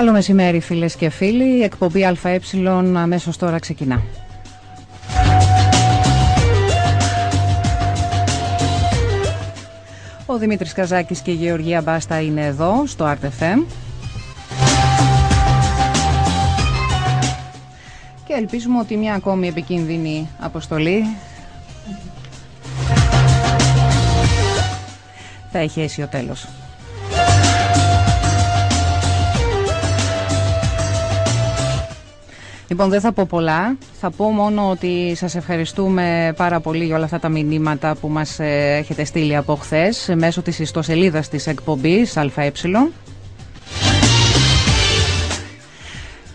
Καλό μεσημέρι φίλες και φίλοι, η εκπομπή ΑΕ αμέσως τώρα ξεκινά. Ο Δημήτρης Καζάκης και η Γεωργία Μπάστα είναι εδώ στο RTFM. Και ελπίζουμε ότι μια ακόμη επικίνδυνη αποστολή θα έχει αίσιο τέλος. Λοιπόν, δεν θα πω πολλά. Θα πω μόνο ότι σας ευχαριστούμε πάρα πολύ για όλα αυτά τα μηνύματα που μας ε, έχετε στείλει από χθες μέσω της ιστοσελίδας της εκπομπής ΑΕ.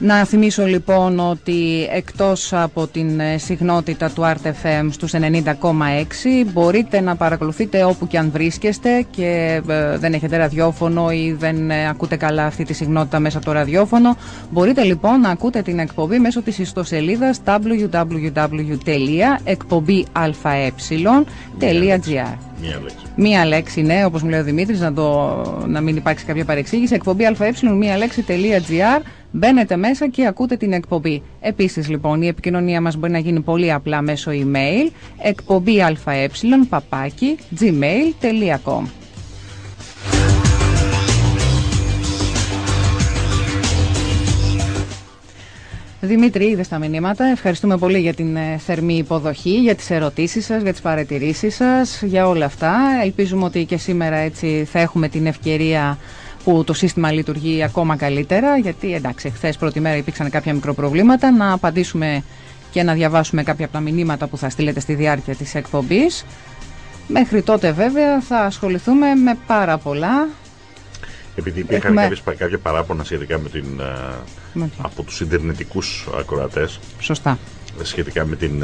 Να θυμίσω λοιπόν ότι εκτός από την ε, συγνότητα του RTFM στους 90,6 μπορείτε να παρακολουθείτε όπου και αν βρίσκεστε και ε, δεν έχετε ραδιόφωνο ή δεν ε, ακούτε καλά αυτή τη συγνότητα μέσα από το ραδιόφωνο. Μπορείτε λοιπόν να ακούτε την εκπομπή μέσω της ιστοσελίδας www.εκπομπήαε.gr Μία λέξη. Μία λέξη, ναι, όπως μου λέει ο Δημήτρης, να, το, να μην υπάρξει κάποια παρεξήγηση. Εκπομπή αε, μία λέξη.gr Μπαίνετε μέσα και ακούτε την εκπομπή. Επίσης λοιπόν η επικοινωνία μας μπορεί να γίνει πολύ απλά μέσω email εκπομπή αε παπάκι gmail.com Δημήτρη, είδες τα μηνύματα. Ευχαριστούμε πολύ για την ε, θερμή υποδοχή, για τις ερωτήσεις σας, για τις παρατηρήσεις σας, για όλα αυτά. Ελπίζουμε ότι και σήμερα έτσι θα έχουμε την ευκαιρία που το σύστημα λειτουργεί ακόμα καλύτερα, γιατί εντάξει, χθες πρώτη μέρα υπήρξαν κάποια μικροπροβλήματα, να απαντήσουμε και να διαβάσουμε κάποια από τα μηνύματα που θα στείλετε στη διάρκεια της εκπομπής. Μέχρι τότε βέβαια θα ασχοληθούμε με πάρα πολλά. Επειδή υπήρχαν Έχουμε... κάποιες, κάποια παράπονα σχετικά με την, με από τους ιντερνετικούς ακροατές. Σωστά. Σχετικά με την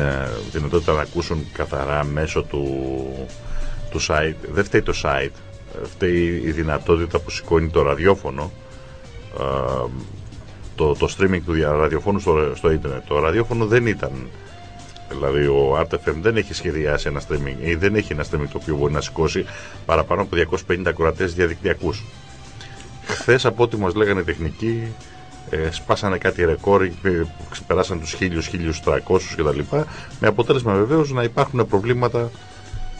δυνατότητα να ακούσουν καθαρά μέσω του, του site. Δεν φταίει το site φταίει η δυνατότητα που σηκώνει το ραδιόφωνο το, το streaming του ραδιοφώνου στο, στο ίντερνετ. Το ραδιόφωνο δεν ήταν Δηλαδή ο RTFM δεν έχει σχεδιάσει ένα streaming ή δεν έχει ένα streaming το οποίο μπορεί να σηκώσει παραπάνω από 250 ακροατές διαδικτυακούς. Χθες από ό,τι μας λέγανε τεχνικοί ε, σπάσανε κάτι ρεκόρ που ξεπεράσαν τους 1000-1300 κτλ. Με αποτέλεσμα βεβαίως να υπάρχουν προβλήματα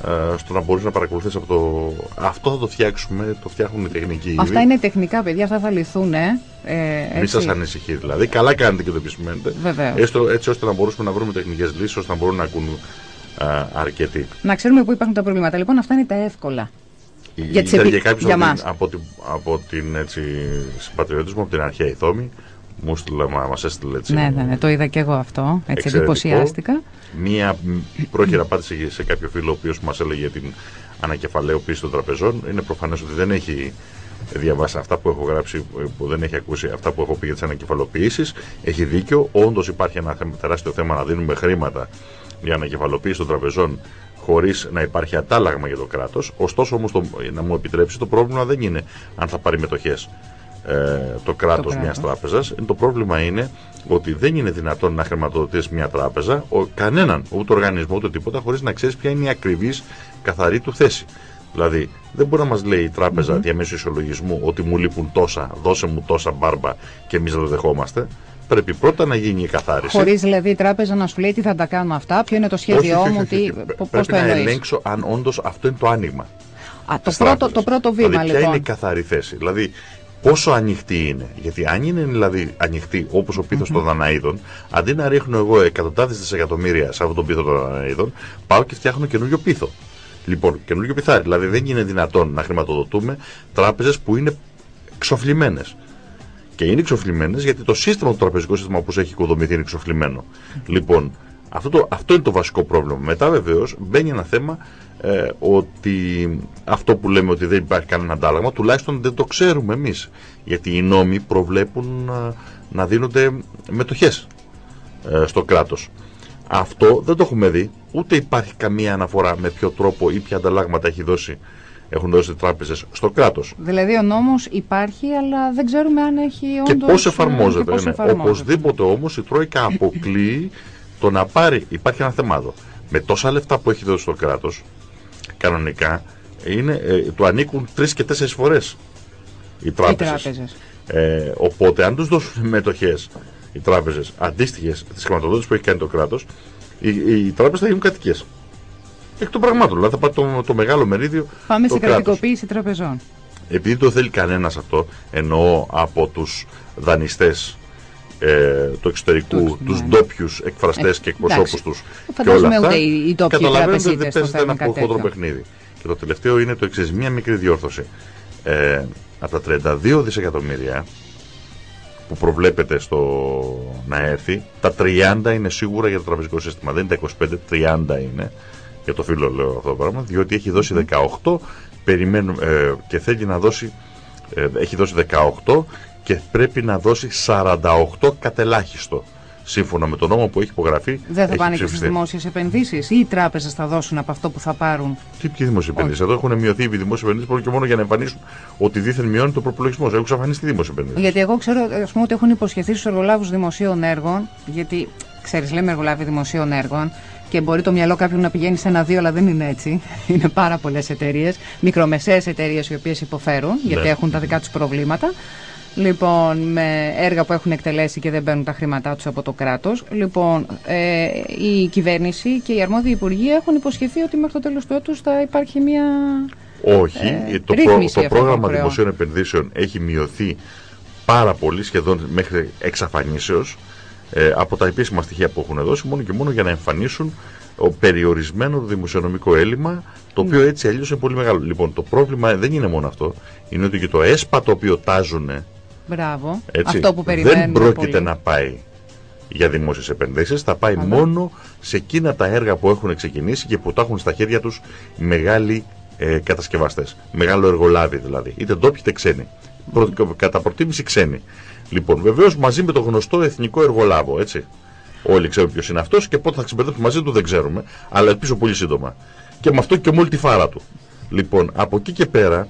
ε, στο να μπορείς να παρακολουθείς από το. Αυτό θα το φτιάξουμε, το φτιάχνουν οι τεχνικοί. Αυτά είναι τεχνικά, παιδιά, αυτά θα λυθούν. Ε, ε Μην σας ανησυχεί δηλαδή. Καλά κάνετε και το επισημαίνετε. Έστω, έτσι ώστε να μπορούμε να βρούμε τεχνικές λύσεις ώστε να μπορούν να ακούν ε, αρκετοί. Να ξέρουμε πού υπάρχουν τα προβλήματα. Λοιπόν, αυτά είναι τα εύκολα. Για, για, επί... για, για από, την, από την, από την έτσι, συμπατριωτισμό, από την αρχαία Ιθόμη, μου στείλε, μας έστειλε έτσι. Ναι, ναι, ναι, το είδα και εγώ αυτό. Έτσι εντυπωσιάστηκα. Μία πρόχειρα απάντηση σε κάποιο φίλο ο οποίος μας έλεγε την ανακεφαλαίωποίηση των τραπεζών. Είναι προφανές ότι δεν έχει διαβάσει αυτά που έχω γράψει, που δεν έχει ακούσει αυτά που έχω πει για τις ανακεφαλοποιήσει. Έχει δίκιο. Όντως υπάρχει ένα τεράστιο θέμα να δίνουμε χρήματα για ανακεφαλοποίηση των τραπεζών χωρίς να υπάρχει αντάλλαγμα για το κράτος. Ωστόσο, όμως, να μου επιτρέψεις, το πρόβλημα δεν είναι αν θα πάρει μετοχές ε, το κράτος μιας τράπεζας. Το πρόβλημα είναι ότι δεν είναι δυνατόν να χρηματοδοτήσει μια τράπεζα, ο, κανέναν, ούτε οργανισμό, ούτε τίποτα, χωρίς να ξέρεις ποια είναι η ακριβής καθαρή του θέση. Δηλαδή, δεν μπορεί να μας λέει η τράπεζα mm-hmm. διαμέσου ισολογισμού ότι μου λείπουν τόσα, δώσε μου τόσα μπάρμπα και εμείς δεν το δεχόμαστε. Πρέπει πρώτα να γίνει η καθάριση. Χωρίς δηλαδή η τράπεζα να σου λέει τι θα τα κάνω αυτά, ποιο είναι το σχέδιό μου, πώς το Πρέπει να ελέγξω αν όντως αυτό είναι το άνοιγμα. Α, το, πρώτο, το πρώτο βήμα δηλαδή, λοιπόν. Ποια είναι η καθαρή θέση; Δηλαδή, πόσο ανοιχτή είναι; Γιατί αν είναι δηλαδή ανοιχτή όπως ο πίθος των Δαναίδων, αντί να ρίχνω εγώ εκατοντάδες δισεκατομμύρια σε αυτόν τον πίθο των Δαναίδων, πάω και φτιάχνω καινούριο πίθο. Λοιπόν, καινούριο πιθάρι. Δηλαδή δεν είναι δυνατόν να χρηματοδοτούμε τράπεζες που είναι ξοφλημένε. Και είναι εξοφλημένες γιατί το σύστημα, το τραπεζικό σύστημα όπως έχει οικοδομηθεί είναι εξοφλημένο. Λοιπόν, αυτό, το, αυτό είναι το βασικό πρόβλημα. Μετά βεβαίως μπαίνει ένα θέμα ε, ότι αυτό που λέμε ότι δεν υπάρχει κανένα αντάλλαγμα, τουλάχιστον δεν το ξέρουμε εμείς. Γιατί οι νόμοι προβλέπουν να, να δίνονται μετοχές ε, στο κράτος. Αυτό δεν το έχουμε δει, ούτε υπάρχει καμία αναφορά με ποιο τρόπο ή ποια ανταλλάγματα έχει δώσει, έχουν δώσει οι τράπεζες στο κράτος. Δηλαδή ο νόμος υπάρχει, αλλά δεν ξέρουμε αν έχει όντως... Και πώς εφαρμόζεται. Και πώς ναι. εφαρμόζεται. Οπωσδήποτε όμως η Τρόικα αποκλείει το να πάρει, υπάρχει ένα θεμάδο, με τόσα λεφτά που έχει δώσει στο κράτος, κανονικά είναι, ε, του ανήκουν τρεις και τέσσερις φορές οι τράπεζες. Ε, οπότε, αν τους δώσουν μετοχές οι τράπεζες αντίστοιχες τη χρηματοδότηση που έχει κάνει το κράτος, οι, οι τράπεζες θα γίνουν κατοικίες. Εκ των πραγμάτων. Δηλαδή θα πάρει το, το μεγάλο μερίδιο. Πάμε σε κρατικοποίηση τραπεζών. Επειδή το θέλει κανένας αυτό, εννοώ από τους δανειστές ε, του εξωτερικού, του ναι. ντόπιους εκφραστές ε, και εκπροσώπους τους και όλα αυτά. Ούτε οι, οι καταλαβαίνετε ότι δεν παίζεται ένα προχώδρο παιχνίδι. Και το τελευταίο είναι το εξής: μία μικρή διόρθωση. Ε, από τα 32 δισεκατομμύρια που προβλέπεται στο να έρθει, τα 30 είναι σίγουρα για το τραπεζικό σύστημα. Δεν είναι τα 25, 30 είναι. Για το φίλο λέω αυτό το πράγμα, διότι έχει δώσει 18 περιμένουμε, ε, και θέλει να δώσει, ε, έχει δώσει 18 και πρέπει να δώσει 48 κατελάχιστο. Σύμφωνα με τον νόμο που έχει υπογραφεί. Δεν θα πάνε και στις δημόσιες επενδύσεις ή οι τράπεζες θα δώσουν από αυτό που θα πάρουν; Τι ποιες δημόσιες επενδύσεις; Εδώ έχουν μειωθεί οι δημόσιες επενδύσεις μόνο και μόνο για να εμφανίσουν ότι δίθεν μειώνει το προπολογισμό. Έχουν εξαφανίσει τη δημόσια επενδύση. Γιατί εγώ ξέρω ας πούμε, ότι έχουν υποσχεθεί στους εργολάβους δημοσίων έργων, γιατί ξέρεις, λέμε εργολάβοι δημοσίων έργων, και μπορεί το μυαλό κάποιου να πηγαίνει σε ένα-δύο, αλλά δεν είναι έτσι. Είναι πάρα πολλές εταιρείες, μικρομεσαίες εταιρείες οι οποίες υποφέρουν, γιατί ναι. έχουν τα δικά τους προβλήματα. Λοιπόν, με έργα που έχουν εκτελέσει και δεν παίρνουν τα χρήματά τους από το κράτος. Λοιπόν, ε, η κυβέρνηση και οι αρμόδιοι υπουργοί έχουν υποσχεθεί ότι μέχρι το τέλος του έτους θα υπάρχει μια. Όχι, ε, το, προ, το πρόγραμμα δημοσίων επενδύσεων έχει μειωθεί πάρα πολύ, σχεδόν μέχρι εξαφανίσεως ε, από τα επίσημα στοιχεία που έχουν δώσει μόνο και μόνο για να εμφανίσουν ο περιορισμένο δημοσιονομικό έλλειμμα το οποίο ναι. έτσι αλλιώς είναι πολύ μεγάλο. Λοιπόν, το πρόβλημα δεν είναι μόνο αυτό. Είναι ότι και το ΕΣΠΑ το οποίο τάζουν. Μπράβο. Έτσι, αυτό που δεν πρόκειται πολύ. να πάει για δημόσιες επενδύσεις. Θα πάει μόνο σε εκείνα τα έργα που έχουν ξεκινήσει και που τα έχουν στα χέρια τους μεγάλοι ε, κατασκευαστές. Μεγάλο εργολάβοι δηλαδή. Είτε ντόπιοι είτε ξένοι. Προ, κατά προτίμηση ξένοι. Λοιπόν, βεβαίως μαζί με το γνωστό εθνικό εργολάβο, έτσι. Όλοι ξέρουν ποιος είναι αυτός και πότε θα ξεμπερδέψουμε μαζί του δεν ξέρουμε. Αλλά ελπίζω πολύ σύντομα. Και με αυτό και μόλι τη φάρα του. Λοιπόν, από εκεί και πέρα,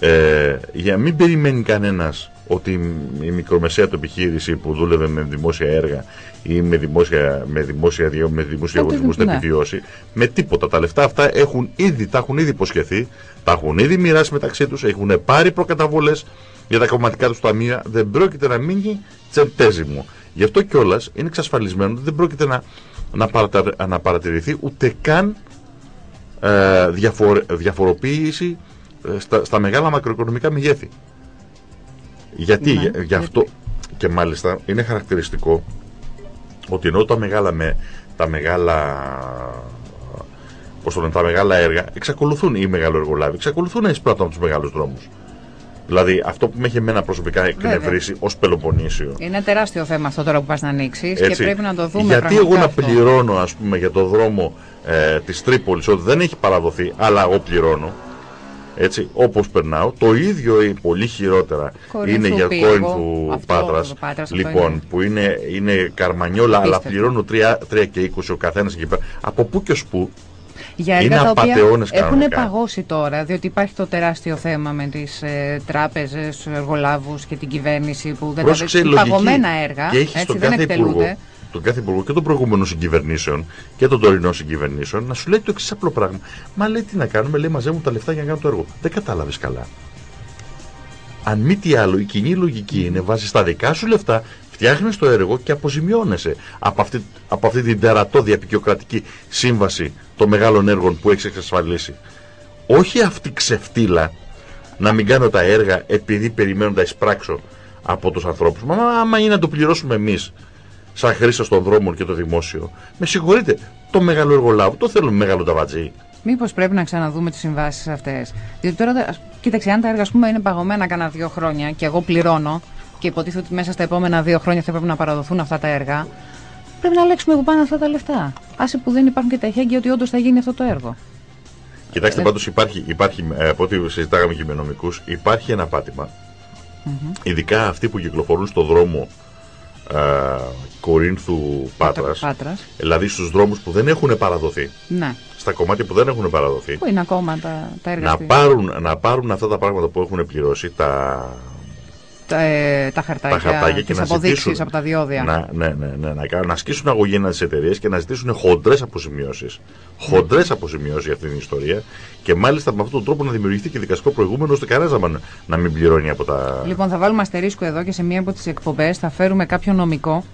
ε, για να μην περιμένει κανένας ότι η μικρομεσαία του επιχείρηση που δούλευε με δημόσια έργα ή με δημόσια, με δημόσια, με δημόσια αγωνισμού να ναι. επιβιώσει, με τίποτα. Τα λεφτά αυτά έχουν ήδη, τα έχουν ήδη υποσχεθεί, τα έχουν ήδη μοιράσει μεταξύ τους, έχουν πάρει προκαταβολές για τα κομματικά τους ταμεία, δεν πρόκειται να μείνει τσεπτέζιμο. Γι' αυτό κιόλας είναι εξασφαλισμένο ότι δεν πρόκειται να, να, να παρατηρηθεί ούτε καν ε, διαφοροποίηση ε, στα, στα μεγάλα μακροοικονομικά μεγέθη. Γιατί ναι, γι' αυτό και μάλιστα είναι χαρακτηριστικό ότι ενώ τα μεγάλα, με, τα μεγάλα πώς το λένε, τα μεγάλα έργα εξακολουθούν οι μεγαλοεργολάβοι, εξακολουθούν να εισπράττουν από τους μεγάλους δρόμους. Δηλαδή αυτό που με έχει εμένα προσωπικά εκνευρίσει ως Πελοποννήσιο. Είναι τεράστιο θέμα αυτό τώρα που πας να ανοίξεις και πρέπει να το δούμε. Γιατί εγώ να πληρώνω, ας πούμε, για το δρόμο ε, της Τρίπολης, ότι δεν έχει παραδοθεί, αλλά εγώ πληρώνω. Έτσι, όπως περνάω. Το ίδιο ή πολύ χειρότερα είναι για Κόρινθου Πάτρας. Λοιπόν, που είναι, είναι καρμανιόλα, αλλά πληρώνω 3, 3 και 20 ο καθένας εκεί πέρα. Από πού και ως πού για έργα τα οποία έχουν παγώσει τώρα, διότι υπάρχει το τεράστιο θέμα με τις ε, τράπεζες, τους εργολάβους και την κυβέρνηση που δεν τα παγωμένα έργα, και έτσι δεν εκτελούνται. Τον κάθε υπουργό και των προηγούμενων συγκυβερνήσεων και των τωρινών συγκυβερνήσεων να σου λέει το εξής απλό πράγμα. Μα λέει τι να κάνουμε, λέει μαζεύουν τα λεφτά για να κάνουν το έργο. Δεν κατάλαβες καλά. Αν μη τι άλλο, η κοινή λογική είναι βάζεις τα δικά σου λεφτά Φτιάχνεις το έργο και αποζημιώνεσαι από αυτή, από αυτή την τερατώδη απεικιοκρατική σύμβαση των μεγάλων έργων που έχεις εξασφαλίσει. Όχι αυτή ξεφτύλα να μην κάνω τα έργα επειδή περιμένω να εισπράξω από τους ανθρώπους. Μα άμα είναι να το πληρώσουμε εμείς, σαν χρήστε των δρόμων και το δημόσιο, με συγχωρείτε, το μεγάλο εργολάβο το θέλουμε μεγάλο ταβατζή. Μήπως πρέπει να ξαναδούμε τις συμβάσεις αυτές; Διότι τώρα, κοίταξε, αν τα έργα πούμε, είναι παγωμένα κανένα δύο χρόνια και εγώ πληρώνω, και υποτίθεται ότι μέσα στα επόμενα δύο χρόνια θα πρέπει να παραδοθούν αυτά τα έργα, πρέπει να λέξουμε που πάνε αυτά τα λεφτά. Άσε που δεν υπάρχουν και τα εχέγγυα ότι όντως θα γίνει αυτό το έργο. Κοιτάξτε, ε, πάντως υπάρχει, υπάρχει, ε, από ό,τι συζητάγαμε και με νομικούς, υπάρχει ένα πάτημα. Mm-hmm. Ειδικά αυτοί που κυκλοφορούν στο δρόμο ε, Κορίνθου Πάτρας, Πάτρας, δηλαδή στους δρόμους που δεν έχουν παραδοθεί. Ναι. Στα κομμάτια που δεν έχουν παραδοθεί. Πού είναι ακόμα τα, τα έργα να πάρουν, να πάρουν αυτά τα πράγματα που έχουν πληρώσει, τα τα, ε, τα χαρτάκια, τα χαρτάκια και τις να αποδείξεις ζητήσουν- από τα διόδια. Να, ναι, ναι, ναι, να, κάνουν- να ασκήσουν αγωγή τι εταιρείες και να ζητήσουν χοντρές αποζημιώσει. Χοντρές αποζημιώσει για αυτή την ιστορία. Και μάλιστα με αυτόν τον τρόπο να δημιουργηθεί και δικαστικό προηγούμενο ώστε κανένας να, μην- να μην πληρώνει από τα. Λοιπόν, θα βάλουμε αστερίσκο εδώ και σε μία από τις εκπομπές θα φέρουμε κάποιο νομικό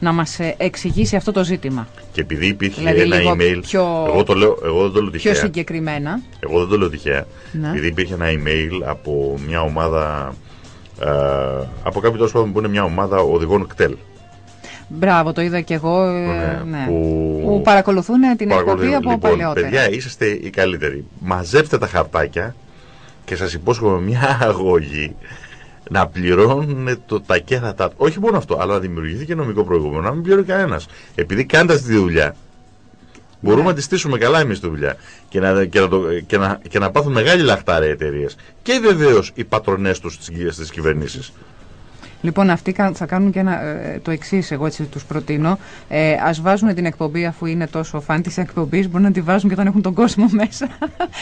να μας ε, εξηγήσει αυτό το ζήτημα. Και επειδή υπήρχε Δηλαδή, ένα λίγο email. πιο- Εγώ, το λέω, εγώ δεν το λέω Πιο τυχαία. συγκεκριμένα. Εγώ δεν το λέω τυχαία. Ναι. Επειδή υπήρχε ένα email από μια ομάδα. Ε, από κάποιον τέλος πάντων που είναι μια ομάδα οδηγών κτέλ. Μπράβο, το είδα και εγώ. ε, Ναι, ναι. που- Που παρακολουθούν την Παρακολουθεί- εκπομπή από λοιπόν, παλαιότερα. Παιδιά, είσαστε οι καλύτεροι. Μαζεύτε τα χαρτάκια και σας υπόσχομαι μια αγωγή να πληρώνουν το, τα κέρατά του. Όχι μόνο αυτό, αλλά να δημιουργηθεί και νομικό προηγούμενο. Να μην πληρώνει κανένας. Επειδή κάνετε αυτή τη δουλειά, μπορούμε Ναι. να τη στήσουμε καλά εμείς τη δουλειά και να, και, να το, και, να, και να πάθουν μεγάλη λαχτάρα οι εταιρείες. Και βεβαίως οι πατρονές τους στις κυβερνήσεις. Λοιπόν, αυτοί κα- θα κάνουν και ένα, ε, το εξής, εγώ έτσι τους προτείνω. Ε, Α βάζουν την εκπομπή, αφού είναι τόσο φαν της εκπομπής, μπορούν να τη βάζουν και όταν έχουν τον κόσμο μέσα.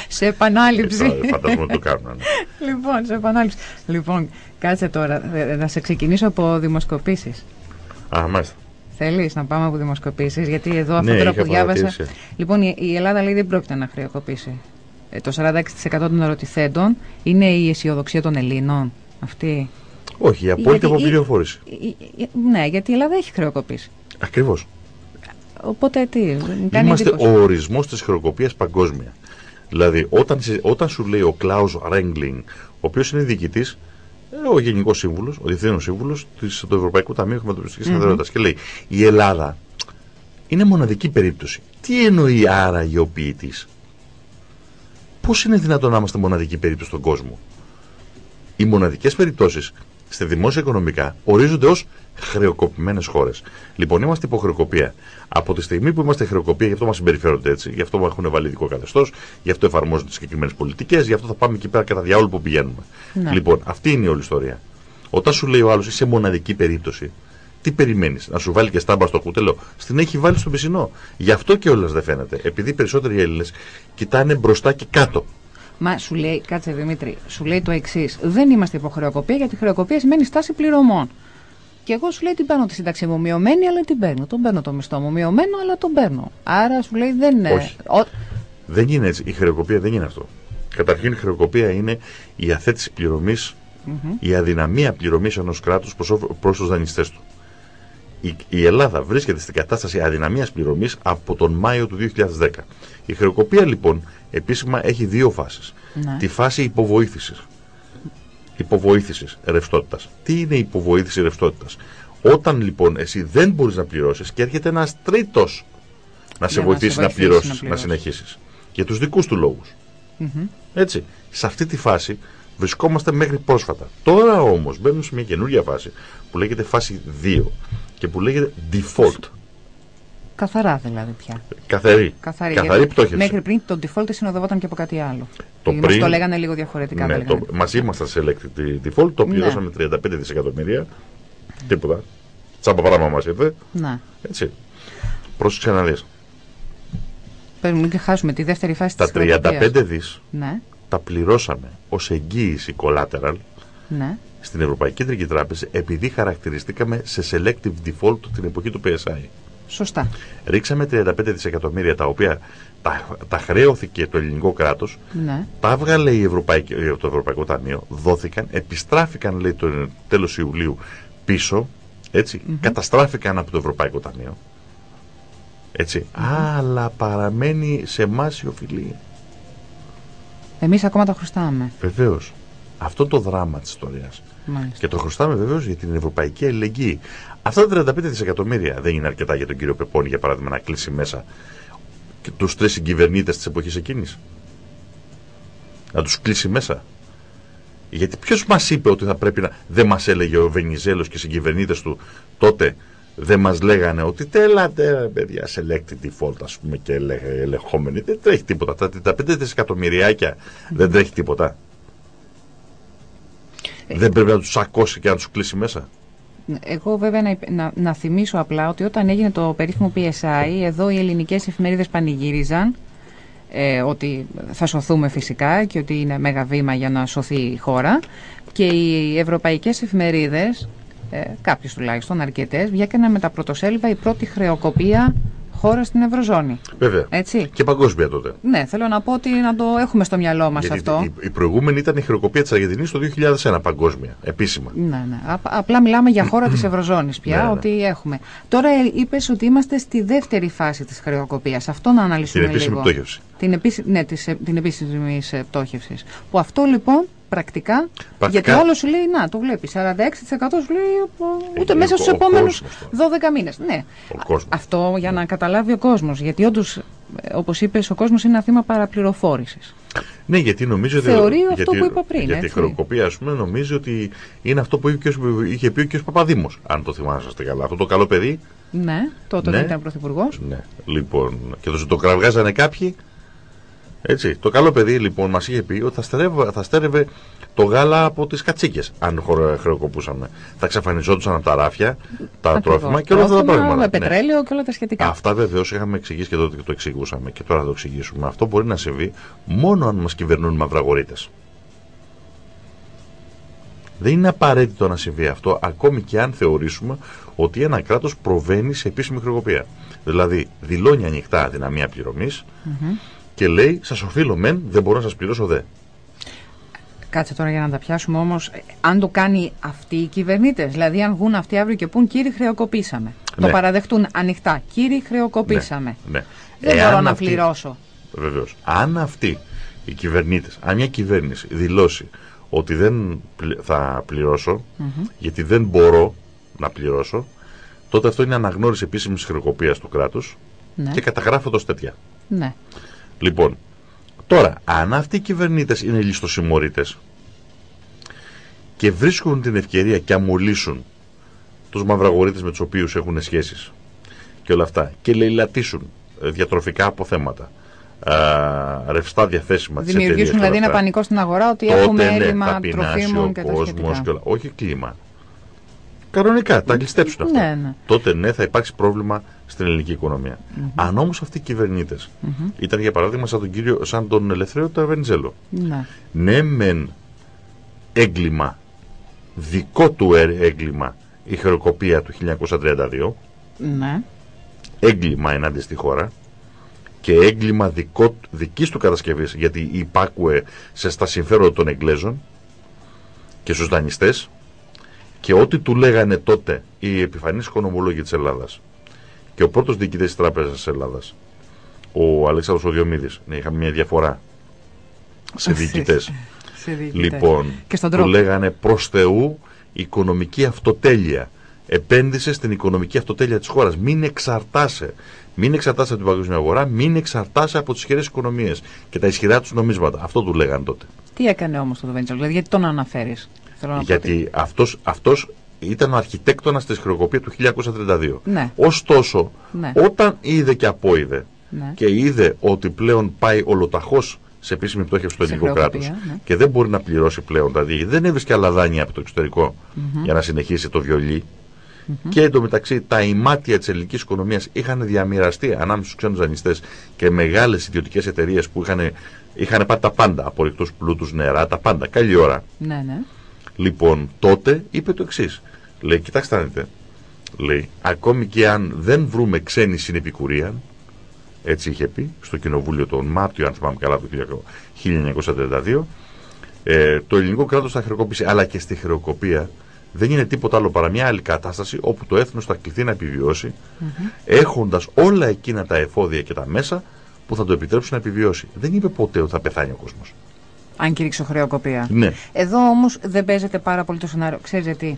σε επανάληψη. Φαντάζομαι ότι το κάνουν. ναι. λοιπόν, σε επανάληψη. Λοιπόν, κάτσε τώρα. ε, Να σε ξεκινήσω από δημοσκοπήσεις. Α, μάλιστα. Θέλεις να πάμε από δημοσκοπήσεις, γιατί εδώ αυτό Ναι, τώρα είχα που διάβασα. παρατήρηση. Λοιπόν, η, η Ελλάδα λέει δεν πρόκειται να χρεοκοπήσει. Ε, το 46% των ερωτηθέντων είναι η αισιοδοξία των Ελλήνων. Αυτή; Όχι, η απόλυτη Γιατί- αποπληροφόρηση. Ε, ε, ε, Ναι, γιατί η Ελλάδα έχει χρεοκοπήσει. Ακριβώς. Οπότε τι, μου κάνει Είμαστε εντύπωση. ο ορισμός της χρεοκοπίας παγκόσμια. Δηλαδή, όταν, σε- όταν σου λέει ο Κλάους Ρέγκλινγκ, ο οποίος είναι διοικητής, ο Γενικός Σύμβουλος, ο Διευθύνων Σύμβουλος του Ευρωπαϊκού Ταμείου Χρηματοπιστωτική Μμμ. Σταθερότητας, και λέει: Η Ελλάδα είναι μοναδική περίπτωση. Τι εννοεί άρα η ποιητή. Πώς είναι δυνατόν να είμαστε μοναδική περίπτωση στον κόσμο; Οι μοναδικές περιπτώσεις στη δημόσια οικονομικά ορίζονται ως χρεοκοπημένες χώρες. Λοιπόν, είμαστε υποχρεοκοπία. Από τη στιγμή που είμαστε χρεοκοπία, γι' αυτό μας συμπεριφέρονται έτσι, γι' αυτό μα έχουν βάλει ειδικό καθεστώς, γι' αυτό εφαρμόζουν τι συγκεκριμένες πολιτικές, γι' αυτό θα πάμε εκεί πέρα κατά διάολο που πηγαίνουμε. Ναι. Λοιπόν, αυτή είναι η όλη ιστορία. Όταν σου λέει ο άλλος είσαι μοναδική περίπτωση, τι περιμένεις, να σου βάλει και στάμπα στο κούτελο. Στην έχει βάλει στο πισινό. Γι' αυτό και όλα δεν φαίνεται. Επειδή οι περισσότεροι Έλληνες κοιτάνε μπροστά και κάτω. Μα σου λέει, κάτσε Δημήτρη, σου λέει το εξής. Δεν είμαστε υποχρεοκοπία γιατί χρεοκοπία σημαίνει στάση πληρωμών. Και εγώ σου λέει την παίρνω τη σύνταξή μου μειωμένη, αλλά την παίρνω. Τον παίρνω το μισθό μου μειωμένο, αλλά τον παίρνω. Άρα σου λέει δεν είναι. Όχι. Ο- Δεν είναι έτσι. Η χρεοκοπία δεν είναι αυτό. Καταρχήν, η χρεοκοπία είναι η αθέτηση πληρωμής, Μμμ. η αδυναμία πληρωμής ενός κράτους προς τους δανειστές του. Η, η Ελλάδα βρίσκεται στην κατάσταση αδυναμίας πληρωμής από τον Μάιο του 2010. Η χρεοκοπία λοιπόν επίσημα έχει δύο φάσεις. Ναι. Τη φάση υποβοήθησης. Υποβοήθησης ρευστότητας. Τι είναι η υποβοήθηση ρευστότητας; Όταν λοιπόν εσύ δεν μπορείς να πληρώσεις και έρχεται ένας τρίτος να σε να βοηθήσει σε να βοηθήσει πληρώσεις, να να, πληρώσεις. συνεχίσεις. Για τους δικούς του λόγους. Μμμ. Έτσι. Σε αυτή τη φάση βρισκόμαστε μέχρι πρόσφατα. Τώρα όμως μπαίνουμε σε μια καινούργια φάση που λέγεται φάση 2 και που λέγεται default. Καθαρά δηλαδή πια. Καθαρή. Καθαρή. Καθαρή γιατί πτώχευση. Μέχρι πριν το default συνοδευόταν και από κάτι άλλο. Το Μας πριν- το λέγανε λίγο διαφορετικά. Ναι, τα το, λέγανε. μαζί ήμασταν σε electric default, το Ναι. πληρώσαμε 35 δισεκατομμύρια. Τίποτα. Τσάμπα πράγμα μας ήρθε. Να. Έτσι. Πρόσεξε να δεις. Παίρνουμε και χάσουμε τη δεύτερη φάση Τα της χρεοκοπίας. 35 δις Ναι, τα πληρώσαμε ως εγγύηση collateral ναι. Στην Ευρωπαϊκή Κεντρική Τράπεζα επειδή χαρακτηριστήκαμε σε selective default την εποχή του PSI. Σωστά. Ρίξαμε 35 δισεκατομμύρια τα οποία τα, τα χρέωθηκε το ελληνικό κράτος Ναι. τα έβγαλε η Ευρωπαϊκή, ε, το Ευρωπαϊκό Ταμείο, δόθηκαν, επιστράφηκαν λέει το τέλος Ιουλίου πίσω, έτσι, καταστράφηκαν από το Ευρωπαϊκό Ταμείο. Έτσι, αλλά παραμένει σε εμάς η οφειλή. Εμείς ακόμα τα χρωστάμε. Βεβαίως. Αυτό το δράμα της ιστορίας. Μάλιστα. Και το χρωστάμε βεβαίως για την ευρωπαϊκή αλληλεγγύη. Αυτά τα 35 δισεκατομμύρια δεν είναι αρκετά για τον κύριο Πεπώνη, για παράδειγμα, να κλείσει μέσα τους τρεις συγκυβερνήτες της εποχής εκείνης. Να τους κλείσει μέσα. Γιατί ποιος μας είπε ότι θα πρέπει να. Δεν μας έλεγε ο Βενιζέλος και οι συγκυβερνήτες του τότε. Δεν μας λέγανε ότι τέλατε, ρε παιδιά, selected default, ας πούμε, και ελε, ελεγχόμενοι. Δεν τρέχει τίποτα. Τα 35 δισεκατομμυριάκια δεν τρέχει τίποτα. Δεν πρέπει να τους σακώσει και να τους κλείσει μέσα. Εγώ βέβαια να, υπ- να, να θυμίσω απλά ότι όταν έγινε το περίφημο PSI, εδώ οι ελληνικές εφημερίδες πανηγύριζαν ε, ότι θα σωθούμε φυσικά και ότι είναι μέγα βήμα για να σωθεί η χώρα. Και οι ευρωπαϊκές εφημερίδες, ε, κάποιες τουλάχιστον αρκετές, βγήκαν με τα πρωτοσέλιδα η πρώτη χρεοκοπία χώρα στην Ευρωζώνη. Βέβαια. Έτσι. Και παγκόσμια τότε. Ναι, θέλω να πω ότι να το έχουμε στο μυαλό μας Γιατί αυτό. Η, η προηγούμενη ήταν η χρεοκοπία της Αργεντινής το 2001 παγκόσμια, επίσημα. Ναι, ναι. Α- απλά μιλάμε για χώρα της Ευρωζώνης πια, Ναι, ναι. ότι έχουμε. Τώρα ε, είπες ότι είμαστε στη δεύτερη φάση της χρεοκοπίας. Αυτό να αναλύσουμε Την επίσημη λίγο. πτώχευση. Την, επίση, ναι, της, ε, την επίσημης ε, πτώχευσης. Που αυτό λοιπόν πρακτικά, Πρακτικά- γιατί όλο σου λέει, να το βλέπεις, 46% σου λέει ε, ούτε Ε, μέσα ο- στους ο επόμενους κόσμος 12 μήνες. Ναι. Ο κόσμος. Αυτό για να καταλάβει ο κόσμος, γιατί όντως, ε, όπως είπες, ο κόσμος είναι ένα θύμα παραπληροφόρησης. Ναι, γιατί νομίζω ότι. Θεωρεί αυτό γιατί, που είπα πριν, Γιατί η έτσι. χρεοκοπία, ας πούμε, νομίζει ότι είναι αυτό που είχε, και ο- είχε πει και ο Παπαδήμος, αν το θυμάσαστε καλά. Αυτό το καλό παιδί. Ναι, τότε Ναι. δεν ήταν πρωθυπουργός. Ναι, λοιπόν. Και το, το κραυγάζανε κάποιοι. Έτσι. Το καλό παιδί, λοιπόν, μας είχε πει ότι θα, στερεύε, θα στέρευε το γάλα από τις κατσίκες, αν χωρο- χρεοκοπούσαμε. Θα εξαφανιζόντουσαν από τα ράφια, τα Ακριβώς. τρόφιμα και όλα αυτά τα Τρόφιμα, πράγματα. Με Ναι. πετρέλαιο και όλα τα σχετικά. Αυτά βεβαίως είχαμε εξηγήσει και τότε και το εξηγούσαμε και τώρα θα το εξηγήσουμε. Αυτό μπορεί να συμβεί μόνο αν μας κυβερνούν μαυραγωρίτε. Δεν είναι απαραίτητο να συμβεί αυτό, ακόμη και αν θεωρήσουμε ότι ένα κράτος προβαίνει σε επίσημη χρεοκοπία. Δηλαδή, δηλώνει ανοιχτά αδυναμία πληρωμής και λέει: Σας οφείλω μεν, δεν μπορώ να σας πληρώσω δε. Κάτσε τώρα για να τα πιάσουμε όμως. Αν το κάνει αυτοί οι κυβερνήτες, δηλαδή αν βγουν αυτοί αύριο και πούν κύριοι χρεοκοπήσαμε. Το Ναι. παραδεχτούν ανοιχτά. Κύριοι χρεοκοπήσαμε. Ναι. Δεν Εάν μπορώ να αυτοί- πληρώσω. Βεβαίως. Αν αυτοί οι κυβερνήτες, αν μια κυβέρνηση δηλώσει ότι δεν πλη- θα πληρωσω γιατί δεν μπορώ να πληρώσω, τότε αυτό είναι αναγνώριση επίσημης χρεοκοπίας του κράτους Ναι. και καταγράφεται ω τέτοια. ναι. Λοιπόν, τώρα, αν αυτοί οι κυβερνήτες είναι ληστοσημωρίτες και βρίσκουν την ευκαιρία και αμολύσουν τους μαυραγωρίτε με τους οποίους έχουν σχέσεις και όλα αυτά και λαιλατίσουν ε, διατροφικά αποθέματα, α, ρευστά διαθέσιμα της εταιρείας Δημιουργήσουν και όλα δηλαδή ένα αυτά, πανικό στην αγορά ότι τότε, έχουμε ναι, θα έλλειμμα πεινάσει τροφίμων ο και τα κόσμος σχετικά. και όλα. Όχι κλίμα. Κανονικά, τα κλειστέψουν αυτά. Ναι, ναι. Τότε ναι, θα υπάρξει πρόβλημα στην ελληνική οικονομία. Αν όμως αυτοί οι κυβερνήτες ήταν για παράδειγμα σαν τον, κύριο, σαν τον Ελευθερίο Ταβενιζέλο, Ναι. ναι, μεν έγκλημα, δικό του ε- έγκλημα η χρεοκοπία του 1932, ναι. έγκλημα ενάντια στη χώρα και έγκλημα δικό, δικής του κατασκευής γιατί υπάκουε σε στα συμφέροντα των Εγγλέζων και στους δανειστές και ό,τι του λέγανε τότε οι επιφανείς οικονομολόγοι της Ελλάδας και ο πρώτος διοικητής της Τράπεζας της Ελλάδας ο Αλέξανδρος Οδιομίδης ναι, είχαμε μια διαφορά σε διοικητές Σε διοικητές. Λοιπόν, Και στον του τρόπο. λέγανε προς Θεού οικονομική αυτοτέλεια. Επένδυσε στην οικονομική αυτοτέλεια της χώρας. Μην εξαρτάσαι. Μην εξαρτάσαι από την παγκόσμια αγορά, μην εξαρτάσαι από τις ισχυρές οικονομίες και τα ισχυρά τους νομίσματα. Αυτό του λέγανε τότε. Τι έκανε όμως το Βέντζελ, δηλαδή γιατί τον αναφέρεις. Γιατί αυτός, αυτός ήταν ο αρχιτέκτονας της χρεοκοπίας του 1932. Ναι. Ωστόσο, Ναι. όταν είδε και απόειδε Ναι. και είδε ότι πλέον πάει ολοταχώς σε επίσημη πτώχευση στο Σε ελληνικό χρεοκοπία, κράτος ναι. και δεν μπορεί να πληρώσει πλέον τα δίγη, δεν έβρισκε άλλα δάνεια από το εξωτερικο για να συνεχίσει το βιολί. Και εντωμεταξύ τα ημάτια της ελληνικής οικονομίας είχαν διαμοιραστεί ανάμεσα στους ξένους δανειστές και μεγάλες ιδιωτικές εταιρείες που είχαν, είχαν πάρει τα πάντα. Απορρικτού πλούτους, νερά, τα πάντα. Καλή ώρα. Ναι, ναι. Λοιπόν, τότε είπε το εξής. Λέει, κοιτάξτε να δείτε. Λέει, ακόμη και αν δεν βρούμε ξένη συνεπικουρία, έτσι είχε πει στο κοινοβούλιο τον Μάρτιο, αν θυμάμαι καλά, του 1932, ε, το ελληνικό κράτος θα χρεοκοπήσει. Αλλά και στη χρεοκοπία δεν είναι τίποτα άλλο παρά μια άλλη κατάσταση όπου το έθνος θα κληθεί να επιβιώσει, έχοντας όλα εκείνα τα εφόδια και τα μέσα που θα το επιτρέψουν να επιβιώσει. Δεν είπε ποτέ ότι θα πεθάνει ο κόσμος. Αν κηρύξω χρεοκοπία. Ναι. Εδώ όμως δεν παίζεται πάρα πολύ το σενάριο. Ξέρετε τι.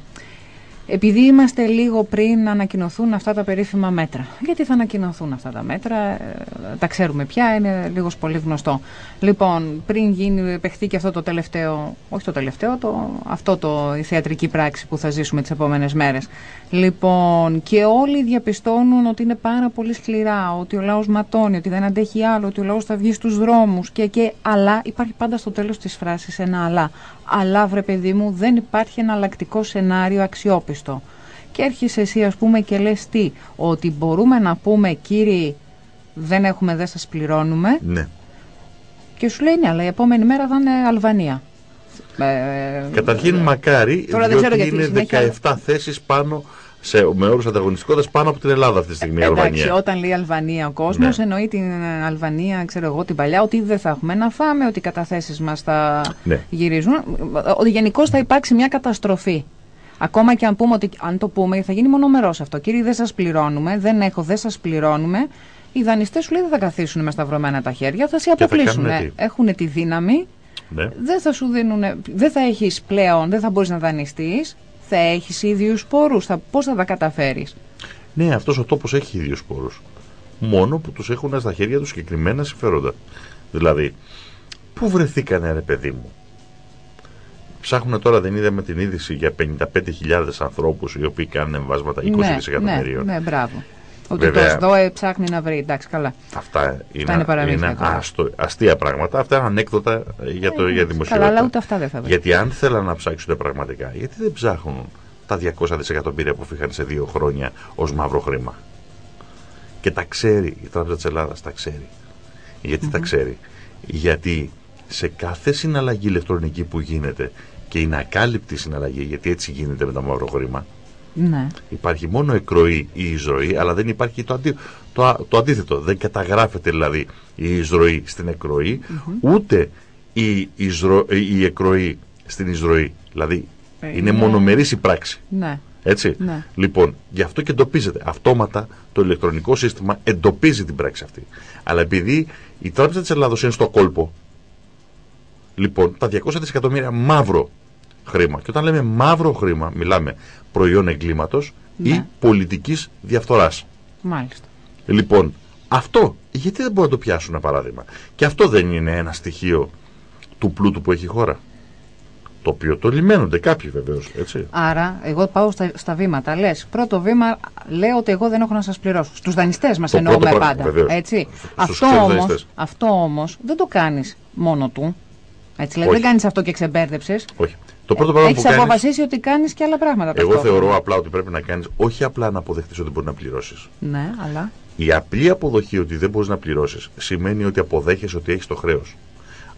Επειδή είμαστε λίγο πριν να ανακοινωθούν αυτά τα περίφημα μέτρα. Γιατί θα ανακοινωθούν αυτά τα μέτρα, ε, τα ξέρουμε πια, είναι λίγος πολύ γνωστό. Λοιπόν, πριν γίνει, παιχτεί και αυτό το τελευταίο, όχι το τελευταίο, το, αυτό το, η θεατρική πράξη που θα ζήσουμε τις επόμενες μέρες. Λοιπόν, και όλοι διαπιστώνουν ότι είναι πάρα πολύ σκληρά, ότι ο λαός ματώνει, ότι δεν αντέχει άλλο, ότι ο λαός θα βγει στους δρόμους και, και αλλά, υπάρχει πάντα στο τέλος της φράσης ένα αλλά. Αλλά, βρε παιδί μου, δεν υπάρχει εναλλακτικό σενάριο αξιόπιστο. Και έρχεσαι εσύ, ας πούμε, και λες τι, ότι μπορούμε να πούμε, κύριοι, δεν έχουμε, δεν σας πληρώνουμε, Ναι. και σου λέει ναι, αλλά η επόμενη μέρα θα είναι Αλβανία. Ε, Καταρχήν, μακάρι, τώρα διότι δεν ξέρω είναι συνέχεια... 17 θέσεις πάνω σε, με όρους ανταγωνιστικότητας πάνω από την Ελλάδα αυτή τη στιγμή η Εντάξει, Αλβανία. όταν λέει Αλβανία ο κόσμος, ναι. εννοεί την Αλβανία, ξέρω εγώ, την παλιά, ότι δεν θα έχουμε να φάμε, ότι οι καταθέσεις μας θα ναι. γυρίζουν. Ότι γενικώς θα υπάρξει μια καταστροφή. Ακόμα και αν, πούμε ότι, αν το πούμε, θα γίνει μονομερός αυτό. Κύριε, δεν σας πληρώνουμε, δεν έχω, δεν σας πληρώνουμε. Οι δανειστές σου λέει δεν θα καθίσουν με σταυρωμένα τα χέρια, θα σε αποκλείσουν. Έχουν τη δύναμη, ναι. δεν θα σου δίνουν, δεν θα έχεις πλέον, δεν θα μπορείς να δανειστείς θα έχεις ίδιους πόρου, πώς θα τα καταφέρεις; Ναι, αυτός ο τόπος έχει ίδιους πόρου. Μόνο που τους έχουν στα χέρια τους συγκεκριμένα συμφέροντα. Δηλαδή, πού βρεθήκανε, ρε παιδί μου; Ψάχνουν τώρα, δεν είδαμε την είδηση για 55.000 ανθρώπους οι οποίοι κάνουν εμβάσματα 20 ναι, δισεκατομμυρίων. Ναι, ναι, μπράβο. Ότι Βέβαια, το ΣΔΟΕ ψάχνει να βρει. Εντάξει, καλά. Αυτά είναι, αυτά είναι, είναι αστο, αστεία πράγματα. Αυτά είναι ανέκδοτα για, το, ε, για δημοσιότητα. Καλά, αλλά ούτε αυτά δεν θα βρει. Γιατί αν θέλαν να ψάξουν πραγματικά, γιατί δεν ψάχνουν τα 200 δισεκατομμύρια που φύγαν σε δύο χρόνια ως μαύρο χρήμα; Και τα ξέρει η Τράπεζα της Ελλάδας, τα ξέρει. Γιατί τα ξέρει; Γιατί σε κάθε συναλλαγή ηλεκτρονική που γίνεται και είναι ακάλυπτη συναλλαγή, γιατί έτσι γίνεται με το μαύρο χρήμα, ναι. Υπάρχει μόνο εκροή ή εισρωή, αλλά δεν υπάρχει το, αντί, το, το αντίθετο. Δεν καταγράφεται δηλαδή η εισρωή στην εκροή, ούτε η, εισρο, η εκροή στην εισρωή. Δηλαδή ε, είναι ναι. μονομερής η πράξη. Ναι. Έτσι. Ναι. Λοιπόν, γι' αυτό και εντοπίζεται. Αυτόματα το ηλεκτρονικό σύστημα εντοπίζει την πράξη αυτή. Αλλά επειδή η Τράπεζα της Ελλάδος είναι στο κόλπο, λοιπόν, τα 200 δισεκατομμύρια μαύρο χρήμα. Και όταν λέμε μαύρο χρήμα, μιλάμε προϊόν εγκλήματος ναι. ή πολιτικής διαφθοράς. Μάλιστα. Λοιπόν, αυτό γιατί δεν μπορούν να το πιάσουν ένα παράδειγμα; Και αυτό δεν είναι ένα στοιχείο του πλούτου που έχει η χώρα. Το οποίο το λιμένονται κάποιοι βεβαίως. Άρα, εγώ πάω στα, στα βήματα. Λες, πρώτο βήμα, λέω ότι εγώ δεν έχω να σας πληρώσω. Στους δανειστές μας εννοούμε πάντα. Βεβαίως. Έτσι. αυτό όμως αυτό όμως, δεν το κάνεις μόνο του. Έτσι, δηλαδή, δεν κάνεις αυτό και ξεμπέρδεψες. Όχι. Το πρώτο πράγμα Έχεις αποφασίσει ότι κάνεις και άλλα πράγματα. Εγώ θεωρώ απλά ότι πρέπει να κάνεις όχι απλά να αποδεχτείς ότι μπορεί να πληρώσεις. Ναι, αλλά. Η απλή αποδοχή ότι δεν μπορείς να πληρώσεις σημαίνει ότι αποδέχεσαι ότι έχεις το χρέος.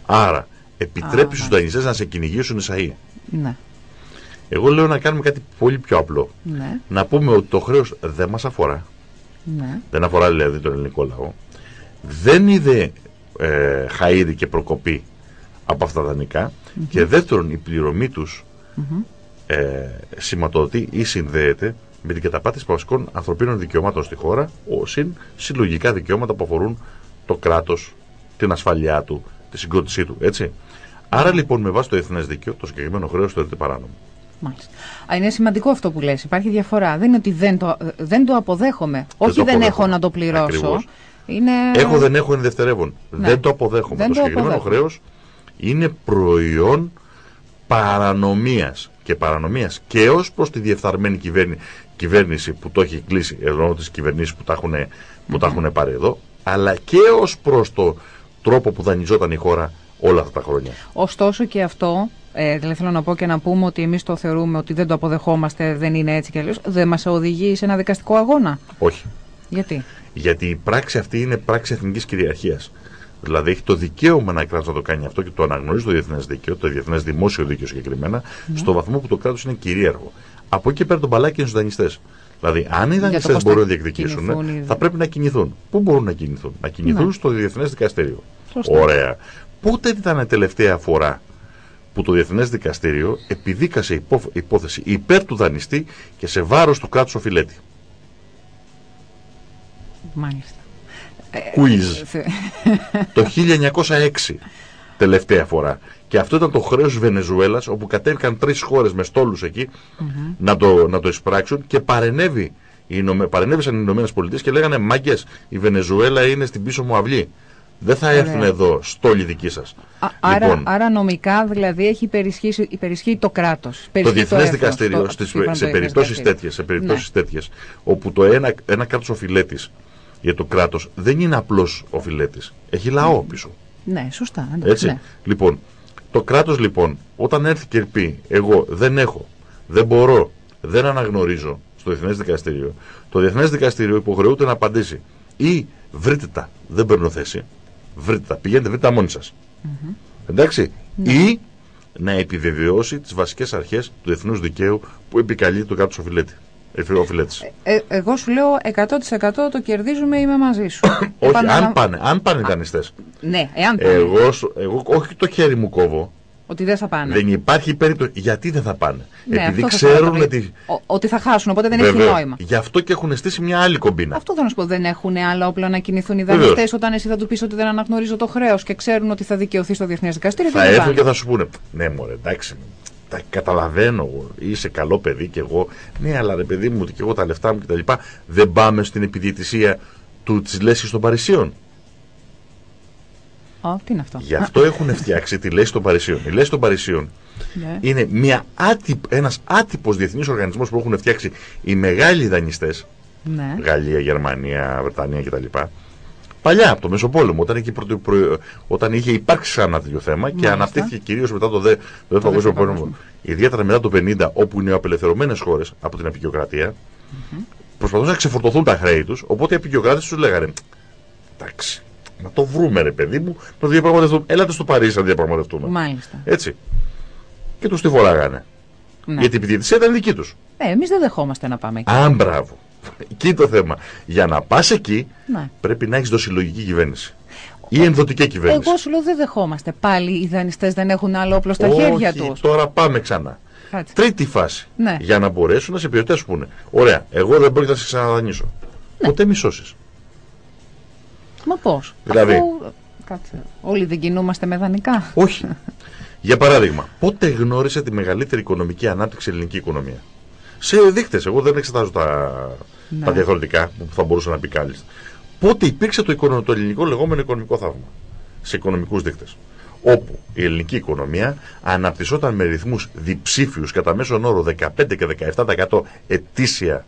Άρα, επιτρέπει στους δανειστέ να σε κυνηγήσουν εσαΐ. Ναι. Εγώ λέω να κάνουμε κάτι πολύ πιο απλό. Ναι. Να πούμε ότι το χρέος δεν μας αφορά. Ναι. Δεν αφορά δηλαδή τον ελληνικό λαό. Δεν είδε ε, χαΐρι και προκοπή από αυτά τα δανεικά και δεύτερον η πληρωμή τους ε, σηματοδοτεί ή συνδέεται με την καταπάτηση βασικών ανθρωπίνων δικαιωμάτων στη χώρα ο, συν συλλογικά δικαιώματα που αφορούν το κράτος, την ασφαλειά του, τη συγκρότησή του, έτσι. Άρα λοιπόν με βάση το εθνέ δίκαιο το συγκεκριμένο χρέος θεωρείται παράνομο. Μάλιστα. είναι σημαντικό αυτό που λες. Υπάρχει διαφορά. Δεν είναι ότι δεν το, δεν το αποδέχομαι. Όχι δεν έχω να το πληρώσω. Είναι... Έχω δεν έχω είναι δευτερεύον. Ναι. Δεν το αποδέχομαι. Δεν το, το συγκεκριμένο χρέος είναι προϊόν παρανομίας και παρανομίας και ως προς τη διεφθαρμένη κυβέρνηση που το έχει κλείσει, ενώ τις κυβερνήσεις που τα έχουν, που τα έχουν πάρει εδώ, αλλά και ως προς το τρόπο που δανειζόταν η χώρα όλα αυτά τα χρόνια. Ωστόσο και αυτό, ε, δηλαδή θέλω να πω και να πούμε ότι εμείς το θεωρούμε ότι δεν το αποδεχόμαστε, δεν είναι έτσι και αλλιώς, δεν μας οδηγεί σε ένα δικαστικό αγώνα. Όχι. Γιατί; Γιατί η πράξη αυτή είναι πράξη εθνικής κυριαρχίας. Δηλαδή έχει το δικαίωμα ένα κράτο να το κάνει αυτό και το αναγνωρίζει το διεθνές δίκαιο, το διεθνές δημόσιο δίκαιο συγκεκριμένα, ναι. στο βαθμό που το κράτος είναι κυρίαρχο. Από εκεί πέρα τον μπαλάκι είναι στους δανειστές. Δηλαδή, αν οι δανειστές μπορούν να διεκδικήσουν, θα πρέπει να κινηθούν. Πού μπορούν να κινηθούν, Να κινηθούν ναι. στο διεθνές δικαστήριο. Σωστά. Ωραία. Πότε ήταν η τελευταία φορά που το Διεθνές Δικαστήριο επιδίκασε υπόθεση υπέρ του δανειστή και σε βάρος του κράτους οφειλέτη; Μάλιστα. Quiz. Ε, το 1906 τελευταία φορά. Και αυτό ήταν το χρέος Βενεζουέλας, όπου κατέβηκαν τρεις χώρες με στόλους εκεί να, το, να το εισπράξουν και παρενέβη, οι, παρενέβησαν οι Ηνωμένες Πολιτείες και λέγανε Μάγκε, η Βενεζουέλα είναι στην πίσω μου αυλή. Δεν θα έρθουν εδώ στόλοι δικοί σας. Άρα, λοιπόν, άρα νομικά δηλαδή έχει υπερισχύει το κράτος. Το Διεθνές Δικαστήριο σε περιπτώσεις τέτοιες, σε περιπτώσεις ναι. τέτοιες, όπου το ένα, ένα κράτος οφειλέτης για το κράτος δεν είναι απλώ ο φιλέτης. Έχει λαό πίσω. Ναι, σωστά. Έτσι. Ναι. Λοιπόν, το κράτος λοιπόν, όταν έρθει και πει, εγώ δεν έχω, δεν μπορώ, δεν αναγνωρίζω στο Διεθνές Δικαστήριο, το Διεθνές Δικαστήριο υποχρεούται να απαντήσει ή βρείτε τα, δεν παίρνω θέση, βρείτε τα, πηγαίνετε, βρείτε τα μόνοι σας. Εντάξει. Ναι. Ή να επιβεβαιώσει τις βασικές αρχές του διεθνούς δικαίου που επικαλεί το κράτος οφειλέτη. Οφειλέτης. Ε, εγώ σου λέω 100% το κερδίζουμε, είμαι μαζί σου. όχι, αν πάνε, αν πάνε οι δανειστές. Ναι, εάν πάνε. Εγώ, εγώ, όχι το χέρι μου κόβω. Ότι δεν θα πάνε. Δεν υπάρχει περίπτωση. Γιατί δεν θα πάνε; Ναι, Επειδή αυτό θα ξέρουν θέλαμε. ότι. Ο- ότι θα χάσουν, οπότε δεν Βέβαια. έχει νόημα. Γι' αυτό και έχουν στήσει μια άλλη κομπίνα. Αυτό θέλω να σου πω. Δεν έχουν άλλα όπλα να κινηθούν οι Βεβαίως. δανειστές όταν εσύ θα του πεις ότι δεν αναγνωρίζω το χρέος και ξέρουν ότι θα δικαιωθεί στο διεθνές δικαστήριο. θα και δεν έρθουν πάνε. και θα σου πούνε. Ναι, μωρέ, εντάξει. Τα καταλαβαίνω εγώ. Είσαι καλό παιδί και εγώ. Ναι, αλλά ρε παιδί μου, ότι και εγώ τα λεφτά μου κτλ. Δεν πάμε στην επιδιαιτησία του της λέσχης των Παρισίων. Α, τι είναι αυτό; Γι' αυτό έχουν φτιάξει τη λέσχη των Παρισίων. Η λέσχη των Παρισίων Ναι. είναι μια άτυπ, ένας άτυπος διεθνής οργανισμός που έχουν φτιάξει οι μεγάλοι δανειστές Ναι. Γαλλία, Γερμανία, Βρετανία κτλ. Παλιά από το Μεσοπόλεμο, όταν, είχε, πρωτο- προ- όταν είχε υπάρξει ξανά τέτοιο θέμα και Μάλιστα. αναπτύχθηκε κυρίως μετά το, δε, το Δεύτερο Παγκόσμιο Δεύτερο Πόλεμο, Παγκόσμιο. ιδιαίτερα μετά το 50, όπου οι νεοαπελευθερωμένε χώρες από την απεικιοκρατία προσπαθούσαν να ξεφορτωθούν τα χρέη τους, οπότε οι απεικιοκράτες τους λέγανε Εντάξει, να το βρούμε ρε παιδί μου, να το διαπραγματευτούμε. Έλατε στο Παρίσι να διαπραγματευτούμε. Μάλιστα. Έτσι. Και τους τη φοράγανε. Ναι. Γιατί η επιδιαιτησία ήταν δική τους. Ε, Εμείς δεν δεχόμαστε να πάμε εκεί. Α, μπράβο. Εκεί το θέμα. Για να πας εκεί, Ναι. πρέπει να έχεις δοσυλλογική κυβέρνηση. Ή ενδοτική κυβέρνηση. Εγώ σου λέω δεν δεχόμαστε. Πάλι οι δανειστές δεν έχουν άλλο όπλο στα χέρια Όχι, τους. Τώρα πάμε ξανά. Κάτσε. Τρίτη φάση. Ναι. Για να μπορέσουν να σε επιβεβαιώσουν. Ωραία, εγώ δεν πρόκειται να σε ξαναδανείσω. Ναι. Ποτέ μισώσει. Μα πώς. Δηλαδή; Κάτσε. Όλοι δεν κινούμαστε με δανεικά. Όχι. Για παράδειγμα, πότε γνώρισε τη μεγαλύτερη οικονομική ανάπτυξη η ελληνική οικονομία; Σε δείκτες, εγώ δεν εξετάζω τα, Ναι. τα διαφορετικά που θα μπορούσε να πει κάλλιστα. Πότε υπήρξε το, οικονο- το ελληνικό λεγόμενο οικονομικό θαύμα; Σε οικονομικούς δείκτες. Όπου η ελληνική οικονομία αναπτυσσόταν με ρυθμούς διψήφιους κατά μέσον όρο 15 και 17% ετήσια.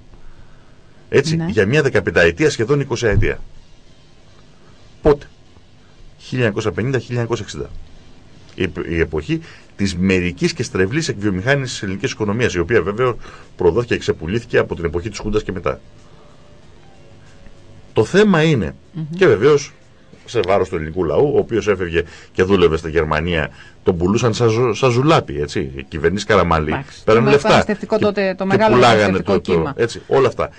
Έτσι, Ναι. για μια 15 ετία σχεδόν 20 ετία. Πότε. 1950-1960 η, η εποχή της μερικής και στρεβλής εκβιομηχάνησης της ελληνικής οικονομίας, η οποία βέβαια προδόθηκε και ξεπουλήθηκε από την εποχή της Χούντας και μετά. Το θέμα είναι, και βεβαίως σε βάρος του ελληνικού λαού, ο οποίος έφευγε και δούλευε στη Γερμανία, τον πουλούσαν σαν, ζου- σαν ζουλάπι. Έτσι. Οι κυβερνήσεις Καραμαλή Εντάξει. παίρνουν Το λεφτά. μεταναστευτικό και- τότε, το και μεγάλο πουλάγανε μεταναστευτικό κύμα. έτσι, όλα αυτά.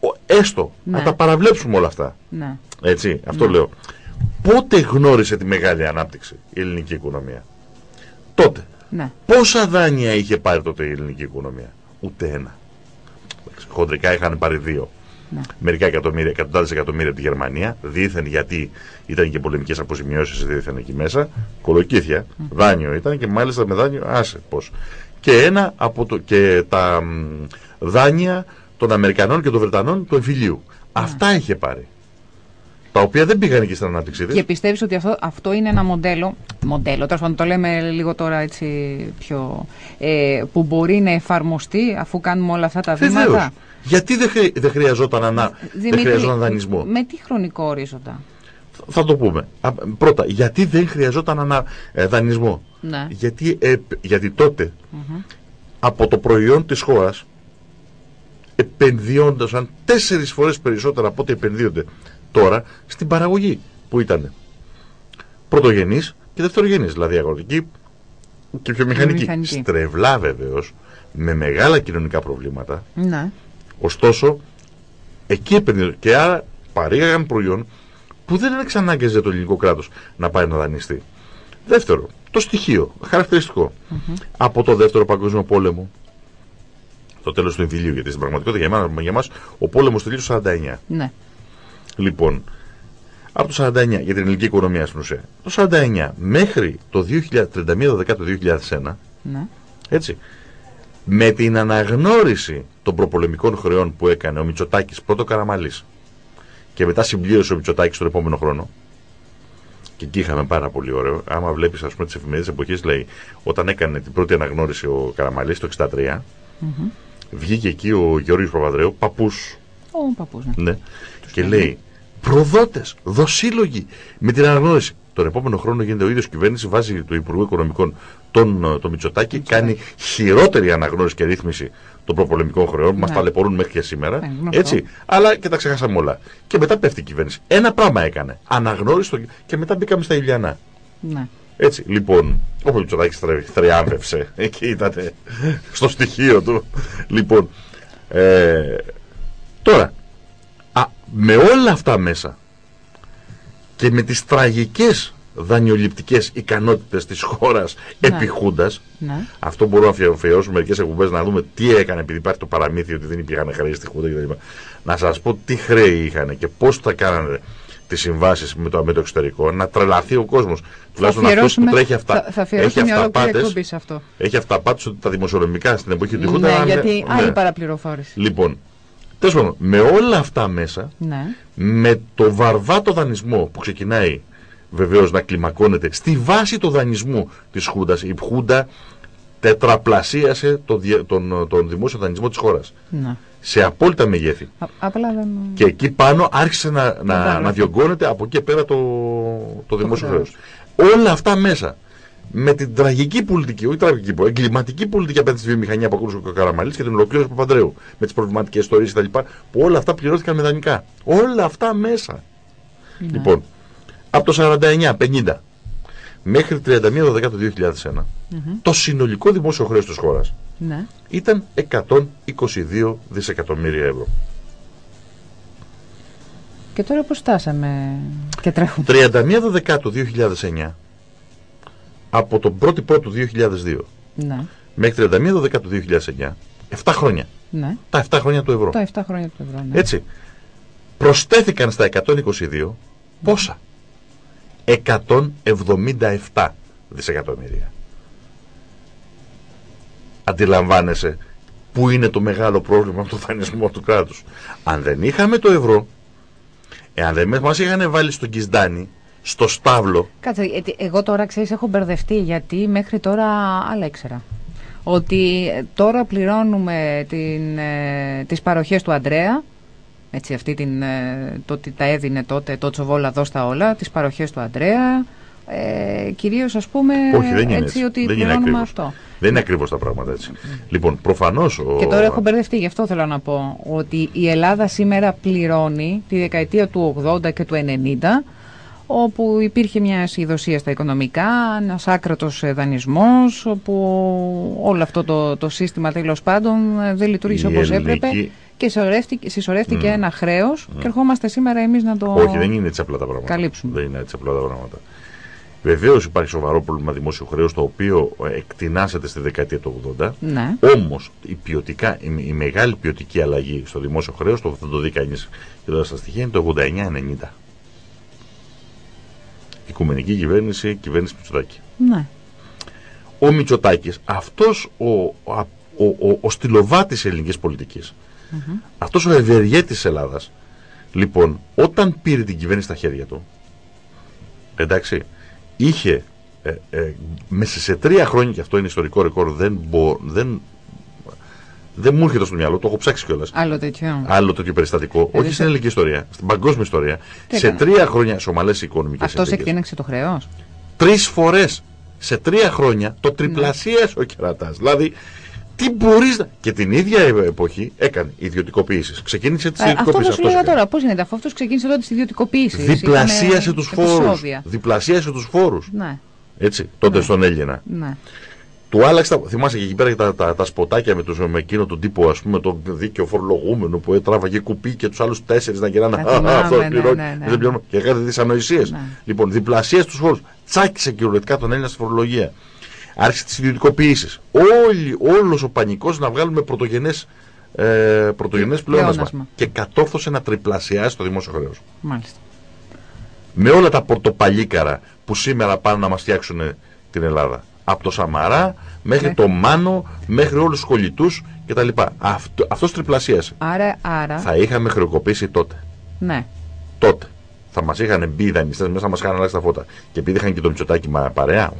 Ο, έστω Ναι. να τα παραβλέψουμε όλα αυτά. Ναι. Έτσι, αυτό λέω. Πότε γνώρισε τη μεγάλη ανάπτυξη η ελληνική οικονομία; Τότε. ναι. Πόσα δάνεια είχε πάρει τότε η ελληνική οικονομία; Ούτε ένα. Εντάξει, Χοντρικά είχαν πάρει δύο. Ναι. Μερικά εκατομμύρια, εκατοντάδες εκατομμύρια από τη Γερμανία. Δήθεν γιατί ήταν και πολεμικές αποζημιώσεις, δήθεν εκεί μέσα. Κολοκύθια. Δάνειο ήταν και μάλιστα με δάνειο. Άσε πώς. Και ένα από το, και τα μ, δάνεια των Αμερικανών και των Βρετανών του εμφυλίου. Αυτά είχε πάρει. Τα οποία δεν πήγαν εκεί στην ανάπτυξή της. Και πιστεύεις ότι αυτό, αυτό είναι ένα μοντέλο, μοντέλο, τέλος πάντων το λέμε λίγο τώρα έτσι πιο, ε, που μπορεί να εφαρμοστεί αφού κάνουμε όλα αυτά τα Βεβαίως. βήματα; Γιατί δεν, χρει- δεν χρειαζόταν, ανα, δεν Δημήτρη, χρειαζόταν δανεισμό; Με τι χρονικό ορίζοντα; Θα το πούμε. Α, πρώτα, γιατί δεν χρειαζόταν ανα, ε, δανεισμό; Ναι. Γιατί, ε, γιατί τότε από το προϊόν της χώρας επενδύονταν τέσσερις φορές περισσότερα από ό,τι επενδύονται τώρα στην παραγωγή που ήταν πρωτογενής και δευτερογενής, δηλαδή αγροτική και πιο μηχανική. Μηχανική. Στρεβλά βεβαίως, με μεγάλα κοινωνικά προβλήματα, Ναι. Ωστόσο, εκεί επενδύουν και άρα παρήγαγαν προϊόν που δεν εξανάγκαζε το ελληνικό κράτος να πάει να δανειστεί. Δεύτερο, το στοιχείο, χαρακτηριστικό. Από το δεύτερο παγκόσμιο πόλεμο, το τέλος του εμφυλίου, γιατί στην πραγματικότητα για, εμάς, για μας ο πόλεμος τελείωσε το 49. Ναι. Λοιπόν, από το 49 για την ελληνική οικονομία στην ουσία. Το 49 μέχρι το 2000, 31 Δεκάτου 2001, ναι. έτσι, με την αναγνώριση των προπολεμικών χρεών που έκανε ο Μητσοτάκης πρώτο Καραμαλής και μετά συμπλήρωσε ο Μητσοτάκης τον επόμενο χρόνο και εκεί είχαμε πάρα πολύ ωραίο άμα βλέπεις ας πούμε τις εφημερίδες εποχής λέει όταν έκανε την πρώτη αναγνώριση ο Καραμαλής το 63 βγήκε εκεί ο Γιώργος Παπαδρέου παππούς Ο παππούς, ναι. ναι. Και λέει προδότες, δοσύλλογοι με την αναγνώριση. Τον επόμενο χρόνο γίνεται ο ίδιος κυβέρνηση, βάζει του Υπουργού Οικονομικών τον, ε, τον Μητσοτάκη, κάνει χειρότερη αναγνώριση και ρύθμιση των προπολεμικών χρεών. που Μας Ναι. ταλαιπωρούν μέχρι και σήμερα. Ναι, γνωστό. έτσι. Αλλά και τα ξεχάσαμε όλα. Και μετά πέφτει η κυβέρνηση. Ένα πράγμα έκανε. Αναγνώριση το... και μετά μπήκαμε στα Ηλιανά. ναι. Έτσι, λοιπόν, ο Μητσοτάκης θριάμβευσε. Εκεί ήταν στο στοιχείο του. Λοιπόν, ε, τώρα, α, με όλα αυτά μέσα και με τις τραγικές δανειοληπτικές ικανότητες της χώρας ναι. επιχούντας ναι. αυτό μπορούμε να αφιερώσουμε μερικές εκπομπές να δούμε τι έκανε επειδή υπάρχει το παραμύθι ότι δεν υπήρχαν χρέη στη Χούντα κτλ. Να σας πω τι χρέη είχαν και πώς τα κάνανε τις συμβάσεις με το, με το εξωτερικό, να τρελαθεί ο κόσμος. Τουλάχιστον αυτός που τρέχει αυτά. Θα, θα έχει αυταπάτες, αυτό. Έχει αυταπάτες ότι τα δημοσιονομικά στην εποχή του Χούντα... Ναι, γιατί ναι. άλλη παραπληροφόρηση. Λοιπόν, τέλος πάντων, με όλα αυτά μέσα, ναι. με το βαρβάτο δανεισμό που ξεκινάει βεβαίως να κλιμακώνεται στη βάση του δανεισμού της Χούντας, η Χούντα τετραπλασίασε τον, τον, τον δημόσιο δανεισμό της χώρας. Ναι σε απόλυτα μεγέθη. απλά δεν... Και εκεί πάνω άρχισε να, να, να διωγγώνεται από εκεί πέρα το, το δημόσιο χρέος. Όλα αυτά μέσα με την τραγική πολιτική, όχι τραγική πολιτική, εγκληματική πολιτική απέναντι στη βιομηχανία που ακούσε ο Καραμαλής και την ολοκλήρωση του Παπαντρέου. Με τις προβληματικές ιστορίες κτλ. Που όλα αυτά πληρώθηκαν με δανεικά. Όλα αυτά μέσα. Ναι. Λοιπόν, από το 49-50 μέχρι 31 Δεκάτου του 2001, το συνολικό δημόσιο χρέος της χώρας ναι. ήταν 122 δισεκατομμύρια ευρώ. Και τώρα πώς στάσαμε και τρέχουμε; 31 Δεκάτου 2009 από τον 1η Πρώτου 2002 ναι. μέχρι 31 Δεκάτου 2009 7 χρόνια. Ναι. Τα 7 χρόνια του ευρώ. Τα 7 χρόνια του ευρώ, ναι. Έτσι. Προσθέθηκαν στα 122 πόσα; 177 δισεκατομμύρια. Αντιλαμβάνεσαι που είναι το μεγάλο πρόβλημα με το δανεισμό του κράτους. Αν δεν είχαμε το ευρώ, εάν δεν μας είχαν βάλει στον Κισδάνη, στο στάβλο... Κάτσε, εγώ τώρα ξέρεις έχω μπερδευτεί γιατί μέχρι τώρα άλλα ήξερα. Ότι ε, τώρα πληρώνουμε την, ε, τις παροχές του Αντρέα έτσι, αυτή την, ε, το ότι τα έδινε τότε το Τσοβόλα εδώ στα όλα, τις παροχές του Αντρέα, ε, κυρίως ας πούμε Όχι, δεν είναι έτσι, έτσι ότι δεν είναι αυτό. Δεν είναι ακριβώς τα πράγματα έτσι. Λοιπόν, προφανώς... Ο... Και τώρα έχω μπερδευτεί, γι' αυτό θέλω να πω, ότι η Ελλάδα σήμερα πληρώνει τη δεκαετία του 80 και του 90, όπου υπήρχε μια αισιοδοσία στα οικονομικά, ένας άκρατος δανεισμός, όπου όλο αυτό το, το σύστημα τέλος πάντων δεν λειτουργήσε όπως έπρεπε και συσσωρεύτηκε, ένα χρέος και ερχόμαστε σήμερα εμείς να το. Όχι, δεν είναι έτσι απλά τα πράγματα. Καλύψουμε. Δεν είναι έτσι απλά τα πράγματα. Βεβαίως υπάρχει σοβαρό πρόβλημα δημόσιου χρέους το οποίο ε, εκτινάσεται στη δεκαετία του 80. Ναι. Όμως η, η, η, μεγάλη ποιοτική αλλαγή στο δημόσιο χρέος, το θα το δει κανείς και τώρα στα στοιχεία, είναι το 89-90. Οικουμενική κυβέρνηση, κυβέρνηση Μητσοτάκη. Ναι. Ο Μητσοτάκης, αυτός ο, ο, ο, ο, ο στυλοβάτης ελληνικής πολιτικής, Mm-hmm. Αυτός ο ευεργέτης της Ελλάδας, λοιπόν, όταν πήρε την κυβέρνηση στα χέρια του, εντάξει, είχε ε, ε, μέσα σε τρία χρόνια, και αυτό είναι ιστορικό ρεκόρ, δεν, μπο, δεν, δεν μου έρχεται στο μυαλό, το έχω ψάξει κιόλας. Άλλο τέτοιο. Άλλο τέτοιο περιστατικό. όχι στην ελληνική ιστορία, στην παγκόσμια ιστορία. σε τρία χρόνια σε ομαλές οικονομικές Αυτό εκτείναξε το χρέος; Τρεις φορές σε τρία χρόνια το τριπλασίασε ναι. ο κερατάς. Δηλαδή τι μπορείς να. Και την ίδια εποχή έκανε ιδιωτικοποιήσει. Ξεκίνησε τις ιδιωτικοποιήσει. Αυτό που λέγα τώρα. Πώς είναι αυτό, ξεκίνησε τότε τις ιδιωτικοποιήσει. Διπλασίασε τους φόρους. Διπλασίασε τους φόρους. Ναι. Έτσι, τότε ναι. στον Έλληνα. Ναι. Του άλλαξε τα. Θυμάσαι και εκεί πέρα τα, τα, τα σποτάκια με, τους, με εκείνο τον τύπο, ας πούμε, τον δίκαιο φορολογούμενο που έτραβαγε κουπί και τους άλλους τέσσερις να γυρνάνε. Αυτό ναι, πληρώνει. Ναι, ναι, ναι. Και έκανε δυσανοησίες. Ναι. Λοιπόν, διπλασίασε τους φόρους. Τσάκισε κυριολεκτικά τον Έλληνα στη φορολογία άρχισε τις ιδιωτικοποιήσεις. Όλος ο πανικός να βγάλουμε πρωτογενές ε, πρωτογενές πλεόνασμα. Και κατόρθωσε να τριπλασιάσει το δημόσιο χρέος. Μάλιστα. Με όλα τα πορτοπαλίκαρα που σήμερα πάνε να μας φτιάξουν την Ελλάδα. Από το Σαμαρά μέχρι ναι. το Μάνο, μέχρι όλους τους κολλητούς κτλ. Αυτό αυτός τριπλασίασε. Άρα, άρα. Θα είχαμε χρεοκοπήσει τότε. Ναι. Τότε θα μας είχαν μπει οι δανειστές μέσα, θα μας είχαν αλλάξει τα φώτα. Και επειδή είχαν και το μυτσοτάκι μα παρέα,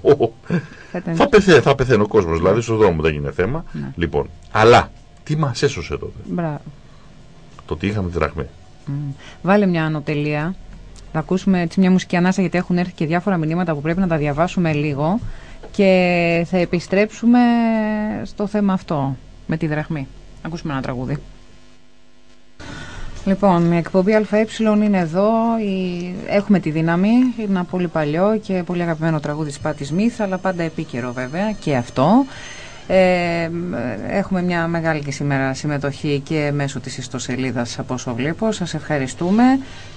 θα, πεθαίνει, θα πεθαίνει ο κόσμος. Δηλαδή στον δρόμο δεν είναι θέμα. Ναι. Λοιπόν, αλλά τι μας έσωσε τότε; Μπράβο. Το ότι είχαμε τη ραχμή. Mm. Βάλε μια ανωτελεία. Θα ακούσουμε έτσι μια μουσική ανάσα γιατί έχουν έρθει και διάφορα μηνύματα που πρέπει να τα διαβάσουμε λίγο και θα επιστρέψουμε στο θέμα αυτό με τη δραχμή. Ακούσουμε ένα τραγούδι. Λοιπόν, η εκπομπή ΑΕ είναι εδώ. Η... Έχουμε τη δύναμη. Είναι ένα πολύ παλιό και πολύ αγαπημένο τραγούδι της Πάτης Μίθ, αλλά πάντα επίκαιρο βέβαια και αυτό. Ε, έχουμε μια μεγάλη και σήμερα συμμετοχή και μέσω της ιστοσελίδας από όσο βλέπω. Σας ευχαριστούμε.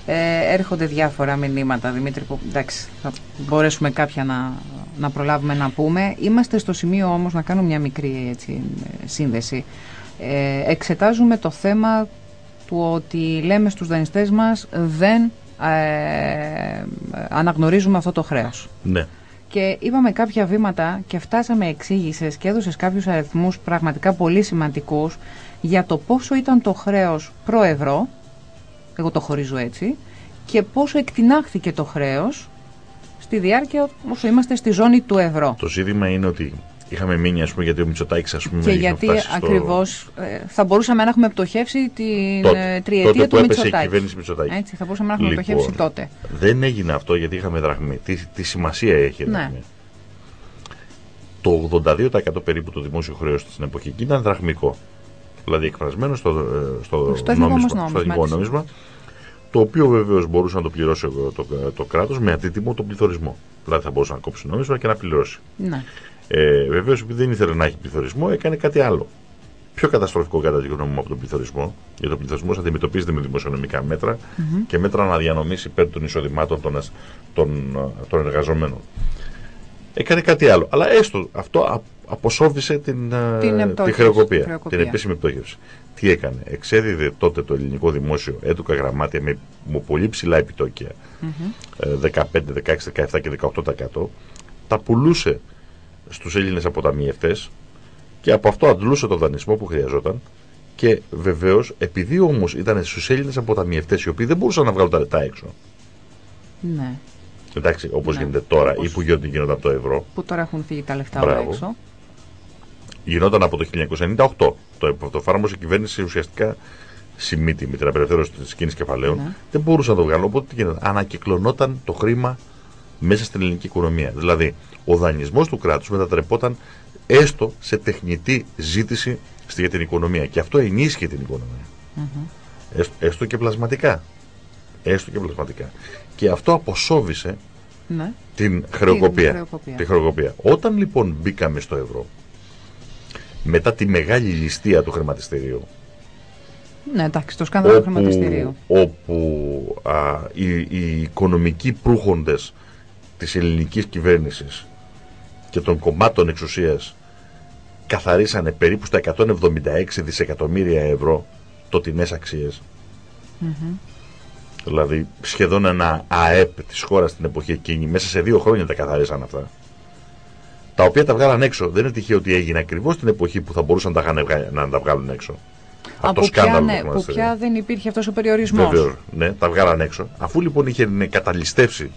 Ε, έρχονται διάφορα μηνύματα, Δημήτρη, που εντάξει, θα μπορέσουμε κάποια να, να προλάβουμε να πούμε. Είμαστε στο σημείο όμως να κάνω μια μικρή έτσι, σύνδεση. Ε, εξετάζουμε το θέμα του ότι λέμε στους δανειστές μας δεν ε, αναγνωρίζουμε αυτό το χρέος. Ναι. Και είπαμε κάποια βήματα και φτάσαμε εξήγησες και έδωσες κάποιους αριθμούς πραγματικά πολύ σημαντικούς για το πόσο ήταν το χρέος προ-ευρώ, εγώ το χωρίζω έτσι, και πόσο εκτινάχθηκε το χρέος στη διάρκεια όσο είμαστε στη ζώνη του ευρώ. Το ζήτημα είναι ότι είχαμε μείνει ας πούμε, γιατί ο Μητσοτάκης ας πούμε, Και γιατί ακριβώς ε, θα μπορούσαμε να έχουμε πτωχεύσει την τότε, ε, τριετία τότε του που Μητσοτάκη. έπεσε η κυβέρνηση Μητσοτάκη. Έτσι, θα μπορούσαμε να έχουμε λοιπόν, πτωχεύσει τότε. Δεν έγινε αυτό γιατί είχαμε δραχμή. Τι, τι σημασία έχει η Ναι. δραχμή. Το 82% περίπου του δημόσιου χρέους στην εποχή εκεί ήταν δραχμικό. Δηλαδή εκφρασμένο στο, ε, στο, Στο εθνικό νόμισμα, μας στο νόμισμα, εθνικό έτσι. νόμισμα, το οποίο βεβαίως μπορούσε να το πληρώσει το, το, το κράτος με αντίτιμο τον πληθωρισμό. Δηλαδή θα μπορούσε να κόψει νόμισμα και να πληρώσει. Ναι. Ε, Βεβαίως, επειδή δεν ήθελε να έχει πληθωρισμό, έκανε κάτι άλλο. Πιο καταστροφικό κατά τη γνώμη μου από τον πληθωρισμό. Γιατί ο πληθωρισμός αντιμετωπίζεται με δημοσιονομικά μέτρα και μέτρα αναδιανομής υπέρ των εισοδημάτων των, ασ- των, ε, των εργαζομένων. Έκανε κάτι άλλο. Αλλά έστω αυτό α- αποσόβησε την, ε, Την τη πτώχευση, χρεοκοπία, χρεοκοπία. την επίσημη πτώχευση. Τι έκανε. Εξέδιδε τότε το ελληνικό δημόσιο έντουκα γραμμάτια με, με πολύ ψηλά επιτόκια. ε, 15, 16, 17 και 18%. Τα πουλούσε στους Έλληνες αποταμιευτές και από αυτό αντλούσε το δανεισμό που χρειαζόταν και βεβαίως επειδή όμως ήταν στους Έλληνες αποταμιευτές οι οποίοι δεν μπορούσαν να βγάλουν τα λεφτά έξω ναι. εντάξει όπως Ναι. γίνεται τώρα Όπως- ή που γίνονται, γίνονται από το ευρώ Που τώρα έχουν φύγει τα λεφτά όλα Μπράβο. έξω. Γινόταν από το 1998 το, το εφάρμοσε η κυβέρνηση ουσιαστικά σημείτη με την απελευθέρωση της κίνησης κεφαλαίων Ναι. δεν μπορούσαν να το βγάλουν οπότε τι γίνεται; Ανακυκλωνόταν το χρήμα μέσα στην ελληνική οικονομία δηλαδή ο δανεισμός του κράτους μετατρεπόταν έστω σε τεχνητή ζήτηση στη- για την οικονομία και αυτό ενίσχυε την οικονομία έστω, έστω και πλασματικά έστω και πλασματικά και αυτό αποσόβησε Ναι. την χρεοκοπία. χρεοκοπία. Τη χρεοκοπία. Όταν λοιπόν μπήκαμε στο ευρώ, μετά τη μεγάλη ληστεία του χρηματιστηρίου, Ναι, εντάξει, το σκάνδαλο του χρηματιστηρίου. όπου α, οι, οι οικονομικοί προύχοντες της ελληνικής κυβέρνησης και των κομμάτων εξουσίας καθαρίσανε περίπου στα 176 δισεκατομμύρια ευρώ τοτινές αξίες. Δηλαδή σχεδόν ένα ΑΕΠ της χώρας στην εποχή εκείνη μέσα σε δύο χρόνια τα καθαρίσαν αυτά. Τα οποία τα βγάλαν έξω. Δεν είναι τυχαίο ότι έγινε ακριβώς την εποχή που θα μπορούσαν να τα, είχαν βγα- να τα βγάλουν έξω. Από ποια, ναι, που πια δεν υπήρχε αυτός ο περιορισμός. Βεβαίως, ναι, τα βγάλαν έξω. Αφού λοιπόν είχε ναι, καταλυστεύσει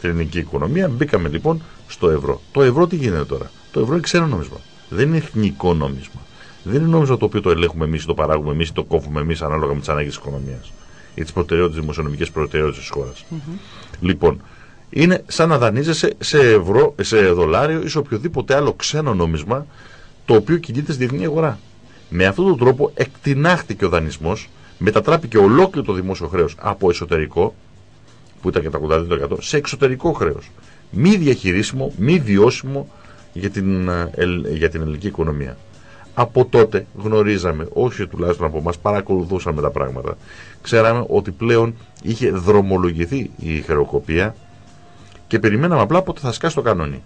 την ελληνική οικονομία, μπήκαμε λοιπόν στο ευρώ. Το ευρώ τι γίνεται τώρα; Το ευρώ είναι ξένο νόμισμα. Δεν είναι εθνικό νόμισμα. Δεν είναι νόμισμα το οποίο το ελέγχουμε εμείς, το παράγουμε εμείς, το κόβουμε εμείς ανάλογα με τις ανάγκες της οικονομίας ή τις προτεραιότητες, δημοσιονομικές προτεραιότητες της χώρας. Λοιπόν, είναι σαν να δανείζεσαι σε ευρώ, σε δολάριο ή σε οποιοδήποτε άλλο ξένο νόμισμα το οποίο κινείται στη διεθνή αγορά. Με αυτόν τον τρόπο εκτινάχτηκε ο δανεισμός, μετατράπηκε ολόκληρο το δημόσιο χρέος από εσωτερικό, που ήταν και τα 82%, σε εξωτερικό χρέος. Μη διαχειρίσιμο, μη βιώσιμο για την, ε, ελ- για την ελληνική οικονομία. Από τότε γνωρίζαμε, όσοι τουλάχιστον από εμάς παρακολουθούσαμε τα πράγματα, ξέραμε ότι πλέον είχε δρομολογηθεί η χρεοκοπία και περιμέναμε απλά πότε θα σκάσει το κανόνι.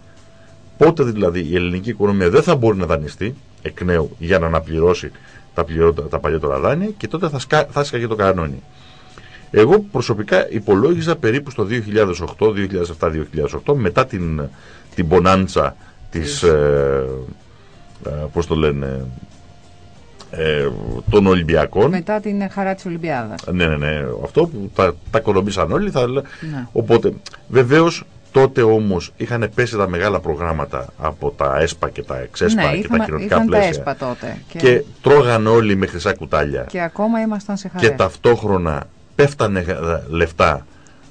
Πότε δηλαδή η ελληνική οικονομία δεν θα μπορεί να δανειστεί εκ νέου για να αναπληρώσει τα, πληρω... τα παλιότερα δάνεια και τότε θα, σκα... θα σκαγε το κανόνι. Εγώ προσωπικά υπολόγιζα περίπου στο 2008, 2007-2008 μετά την, την πονάντσα της, ε, ε, πώς το λένε, ε, των Ολυμπιακών. Μετά την χαρά της Ολυμπιάδας. Ναι, ναι, ναι. Αυτό που τα, τα οικονομήσαν όλοι. Θα... λέ- Ναι. Οπότε, βεβαίως τότε όμως είχαν πέσει τα μεγάλα προγράμματα από τα ΕΣΠΑ και τα ΕΞΕΣΠΑ ναι, και είχαμε, τα κοινωνικά είχαν τα πλαίσια. έσπα τότε. Και, Και τρώγαν όλοι με χρυσά κουτάλια. και ακόμα ήμασταν σε χαρές. Και ταυτόχρονα πέφτανε ε, λεφτά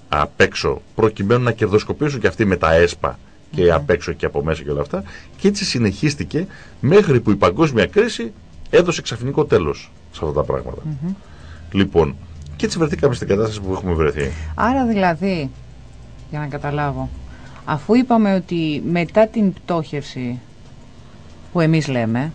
απ' έξω προκειμένου να κερδοσκοπήσουν και αυτοί με τα ΕΣΠΑ και απ' έξω και από μέσα και όλα αυτά. Και έτσι συνεχίστηκε μέχρι που η παγκόσμια κρίση έδωσε ξαφνικό τέλος σε αυτά τα πράγματα. Λοιπόν, Και έτσι βρεθήκαμε στην κατάσταση που έχουμε βρεθεί. Άρα δηλαδή, για να καταλάβω, αφού είπαμε ότι μετά την πτώχευση που εμείς λέμε,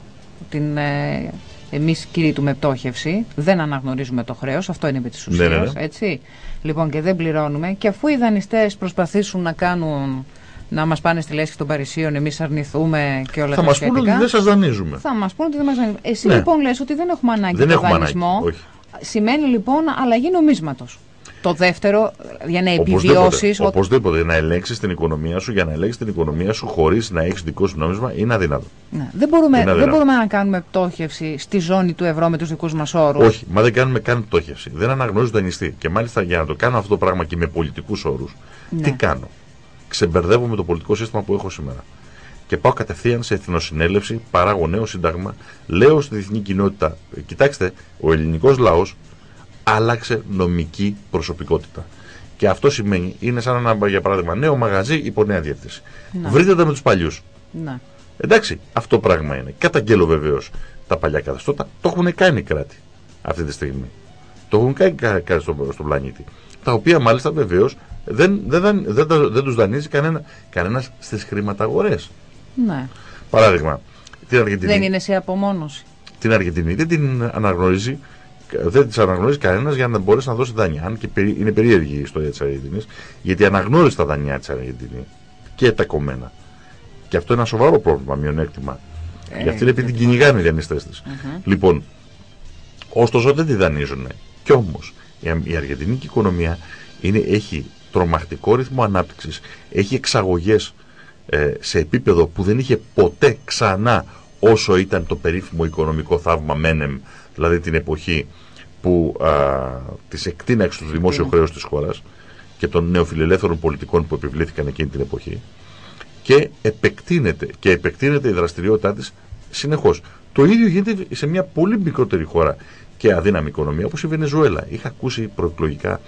την, ε, εμείς κηρύττουμε πτώχευση, δεν αναγνωρίζουμε το χρέος, αυτό είναι επί της Ναι, ναι, ουσίας, ναι. έτσι. Λοιπόν και δεν πληρώνουμε και αφού οι δανειστές προσπαθήσουν να κάνουν να μας πάνε στη λέσχη των Παρισίων, εμείς αρνηθούμε και όλα Θα τα μας πούνε ότι σχετικά. δεν σας δανείζουμε. Θα μας πούνε ότι δεν μας δανείζουν. Εσύ Ναι. λοιπόν λες ότι δεν έχουμε ανάγκη Δεν το έχουμε ανάγκη. δανεισμό. Όχι. Σημαίνει λοιπόν αλλαγή νομίσματος. Το δεύτερο, για να Οπωσδήποτε, επιβιώσεις... ότι- οπωσδήποτε να ελέγξεις την οικονομία σου για να ελέγξεις την οικονομία σου χωρίς να έχεις δικό σου νόμισμα είναι αδύνατο. Ναι. Δεν, μπορούμε, Είναι δεν αδύνατο. μπορούμε να κάνουμε πτώχευση στη ζώνη του ευρώ με τους δικούς μας όρους. Όχι, μα δεν κάνουμε καν πτώχευση. Δεν αναγνωρίζω το δανειστή. Και μάλιστα για να το κάνω αυτό το πράγμα και με πολιτικούς όρους, Ναι. τι κάνω; Ξεμπερδεύω με το πολιτικό σύστημα που έχω σήμερα. Και πάω κατευθείαν σε εθνοσυνέλευση, παράγω νέο σύνταγμα, λέω στη διεθνή κοινότητα, «Ε, κοιτάξτε, ο ελληνικός λαός άλλαξε νομική προσωπικότητα. Και αυτό σημαίνει, είναι σαν ένα, για παράδειγμα, νέο μαγαζί υπό νέα διεύθυνση. Να. Βρείτε τα με τους παλιούς. Ναι. Εντάξει, αυτό πράγμα είναι. Καταγγέλλω βεβαίως τα παλιά καθεστώτα. Το έχουν κάνει οι κράτη αυτή τη στιγμή. Το έχουν κάνει κα- κράτη στον, στον πλανήτη. Τα οποία μάλιστα βεβαίως δεν, δεν, δεν, δεν, τα- δεν τους δανείζει κανένα, κανένας στις χρηματαγορές. ναι. Παράδειγμα, την Αργεντινή, Δεν είναι σε απομόνωση. την Αργεντινή δεν την αναγνωρίζει. Δεν τη αναγνωρίζει κανένας για να μπορέσει να δώσει δάνεια. Αν και περί- είναι περίεργη η ιστορία της Αργεντινή, γιατί αναγνώρισε τα δανειά της Αργεντινή και τα κομμένα. Και αυτό είναι ένα σοβαρό πρόβλημα, μειονέκτημα. Ε, Για αυτήν επειδή την κυνηγάνε οι δανειστές της. Λοιπόν, ωστόσο δεν τη δανείζουν. Κι όμως η, Α- η αργεντινική οικονομία είναι, έχει τρομακτικό ρυθμό ανάπτυξης, έχει εξαγωγές σε επίπεδο που δεν είχε ποτέ ξανά όσο ήταν το περίφημο οικονομικό θαύμα Μένεμ, δηλαδή την εποχή που α, της εκτείναξε του δημόσιο χρέος της χώρας και των νεοφιλελεύθερων πολιτικών που επιβλήθηκαν εκείνη την εποχή και επεκτείνεται και επεκτείνεται η δραστηριότητά της συνεχώς. Το ίδιο γίνεται σε μια πολύ μικρότερη χώρα και αδύναμη οικονομία όπως η Βενεζουέλα. Είχα ακούσει προεκλογικά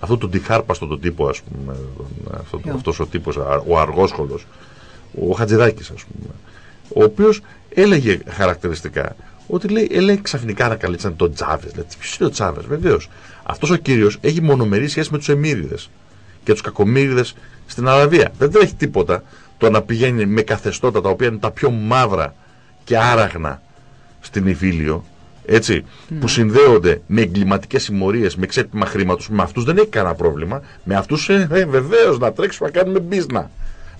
αυτό τον τυχάρπαστο τον τύπο, ας πούμε, τον- αυτό, Ποιο; αυτός ο τύπος, α- ο αργόσχολος, ο Χατζηδάκης ας πούμε, ο οποίος έλεγε χαρακτηριστικά ότι λέει, ε, λέει ξαφνικά ανακαλύψαν τον Τσάβε. Ποιος είναι ο Τσάβε, βεβαίως. Αυτός ο κύριος έχει μονομερή σχέση με τους Εμμύριδες και τους Κακομύριδες στην Αραβία. Δεν τρέχει τίποτα το να πηγαίνει με καθεστώτα τα οποία είναι τα πιο μαύρα και άραγνα στην Ιφίλιο, έτσι, που συνδέονται με εγκληματικές συμμορίες, με ξέπλυμα χρήματος. Με αυτούς δεν έχει κανένα πρόβλημα. Με αυτούς, ε, ε, βεβαίως, να τρέξουμε να κάνουμε μπίζνα.